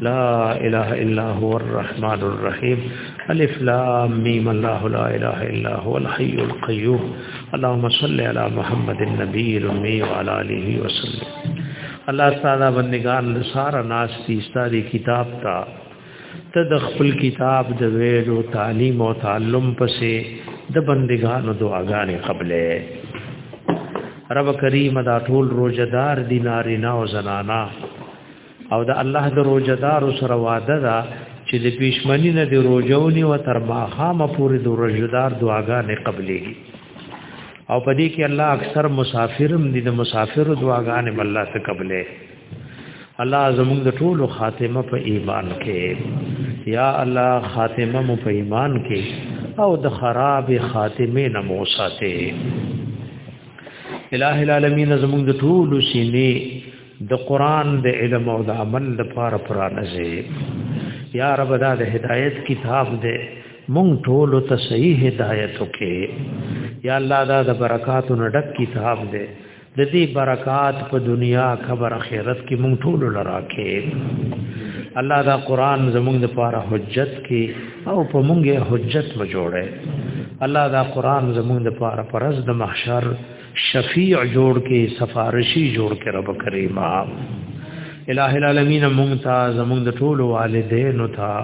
لا اله الا هو الرحمن الرحيم الف لام ميم الله لا اله الا هو الحي القيوم اللهم صل على محمد النبي الامي وعلى اله وسلم الله تعالی بندگان لسار ناس کی استادی کتاب تا ته د خپل کتاب د ویلو تعلیم او تعلم پسې د بندگانو دعاګانې قبلې رب کریم دا ټول روزدار دي نارینه او زنانا او د الله د روزدار سره وعده ده چې د پښمنی نه د روزونی او تر ماخامه پورې د روزدار دعاګانې قبلېږي او په دې کې الله اکثر مسافرم دي د مسافر دعاګانې الله ته قبلې الله زموږ د ټولو خاتمه په ایمان کې یا الله خاتمه مو په ایمان کې او د خراب خاتمه نه مو ساته الہ العالمین زموږ د ټولو سینې د قران د علم او د عمل لپاره پرانځي یا رب دا د هدایت کتاب دې مونږ ټول ته صحیح هدایت وکې یا الله دا د برکاتو نډک کتاب دې د دې برکات په دنیا خبر اخرت کې مونږ ټول لراکې الله دا قران زمونږ د پاره حجت کې او په مونږه حجت و جوړه الله دا قران زمونږ د پاره پرز د محشر شفیع جوړ کې سفارشی جوړ کې رب کریم الہ العالمین ممتاز زمون د ټول والدین تھا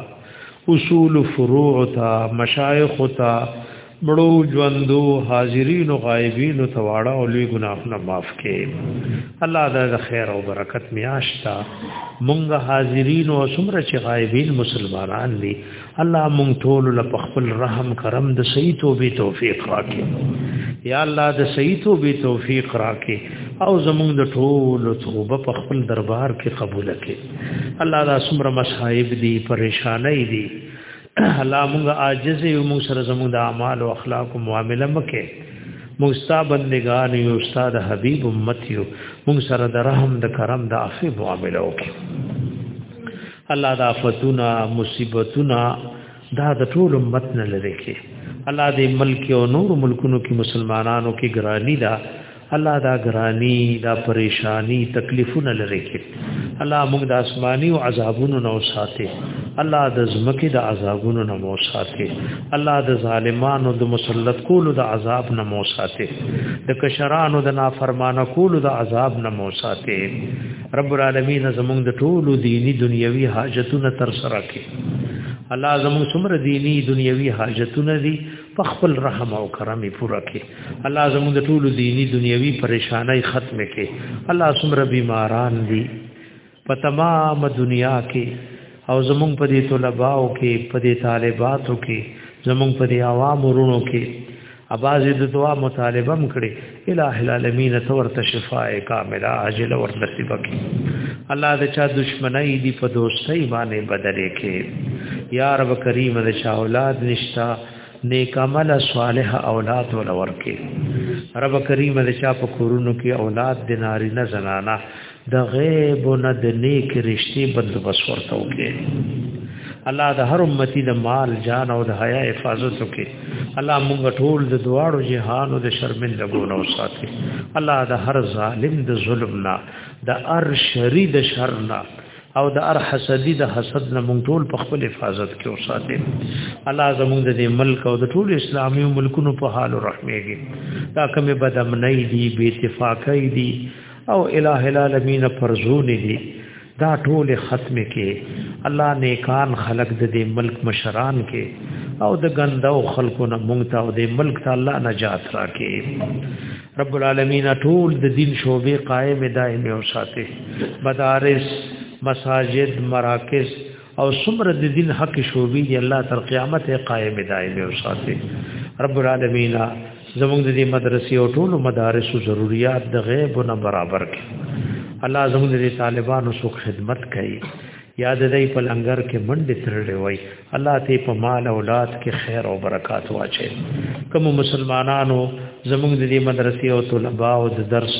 اصول فروع تھا مشایخ تھا بڑو ژوندو حاضرین او غایبین تواړه او لوی ګناهونه معاف کړي الله دا د خیر او برکت میاشتا مونږه حاضرین او سمره چې غایبین مسلمانان دي الله مونږ ټول له خپل رحم کرم د صحیح توبې توفیق راکړي یا الله د صحیح توبې توفیق راکړي او زمونږ د ټول توبه په خپل دربار کې قبول کړي الله دا سمره مصائب دي پریشانای دي الله مونږ عاجز یو مونږ سره زمونږ د اعمال او اخلاق او معاملې مکه مونږ ستا بندگان یو استاد حبیب امت یو مونږ سره د رحم د کرم د عفو معاملې وکړي الله دا فتونه مصیبتونه دا د ټول امت نه لری کې الله دې ملک او نور ملکونو کې مسلمانانو کې ګرانی دا الله دا ګرانی دا پریشانی تکلیفونه لری کې الله موږ د آسماني او عذابونو نو ساتي الله د زمکه د عذابونو نه مو ساتي الله د ظالمانو د مسلط کولو د عذاب نه مو ساتي د کشرانو د نافرمانه کولو د عذاب نه مو ساتي رب العالمین زمونږ د ټولو دینی دنیوي حاجتونه تر سره کړي الله زمونږ څومره دینی دنیوي حاجتونه دي په خپل رحم او کرم پوره کړي الله زمونږ د ټولو دینی دنیوي پریشانای ختم کړي الله څومره بیماران دي په تمام دنیا کې او زمونږ په دې طلباو کې په دې طالباتو کې زمونږ په دې عوام ورونو کې اباز د دعا مطالبه م کړې الٰه العالمین تور تشفاء کامله عاجله ور نصیب کړي الله د چا دشمنی دی په دوستۍ باندې بدلې کې یا رب کریم د چا اولاد نشتا نیک عمل صالح اولاد ولور کې رب کریم د چا په کورونو کې اولاد د ناری نه زنانا د غیب نه د نیک رشتي بندوبس ورته وکړي الله د هر امتی د مال جان او د حیا حفاظت وکړي الله موږ ټول د دواړو جهان او د شرمنده ګونه وساتي الله د هر ظالم د ظلم نه د هر شری د شر نه او د ار حسدی د حسد نه مونږ ټول په خپل حفاظت کې اوساته الله زمونږ د دې ملک او د ټول اسلامي ملکونو په حال رحمېږي دا کومه بدامنۍ دي بے اتفاقۍ دي او الہ العالمین فرزون دي دا ټول ختم کې الله نیکان خلق د دې ملک مشران کې او د غندو خلقو نه مونږ ته او د ملک ته الله نجات راکې رب العالمین ټول د دین شوبې قائم دائم او ساته مدارس مساجد مراکز او څومره د دین حق شوبې دی الله تر قیامت قائم دایمه او ساتي رب العالمین زموږ د دې مدرسې او ټولو مدارس ضرورت د غیب نه برابر کړي الله زموږ د طالبانو سو خدمت کوي یاد دای په لنګر کې منډه ترړې وای الله ته په مال اولاد کې خیر او برکات واچي کوم مسلمانانو زموږ د دې مدرسې او طلباء او د درس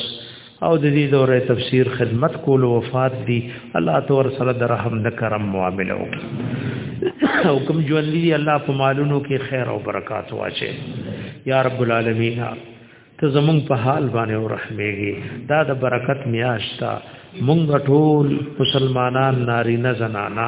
او د دې دوره تفسیر خدمت کول وفات دي الله تور سره د رحم د کرم معامله وکړي او کوم ژوند دي الله په مالونو کې خیر او برکات واچي یا رب العالمین ته زمون په حال باندې ورحمېږي دا د برکت میاشتا مونږ ټول مسلمانان نارینه زنانا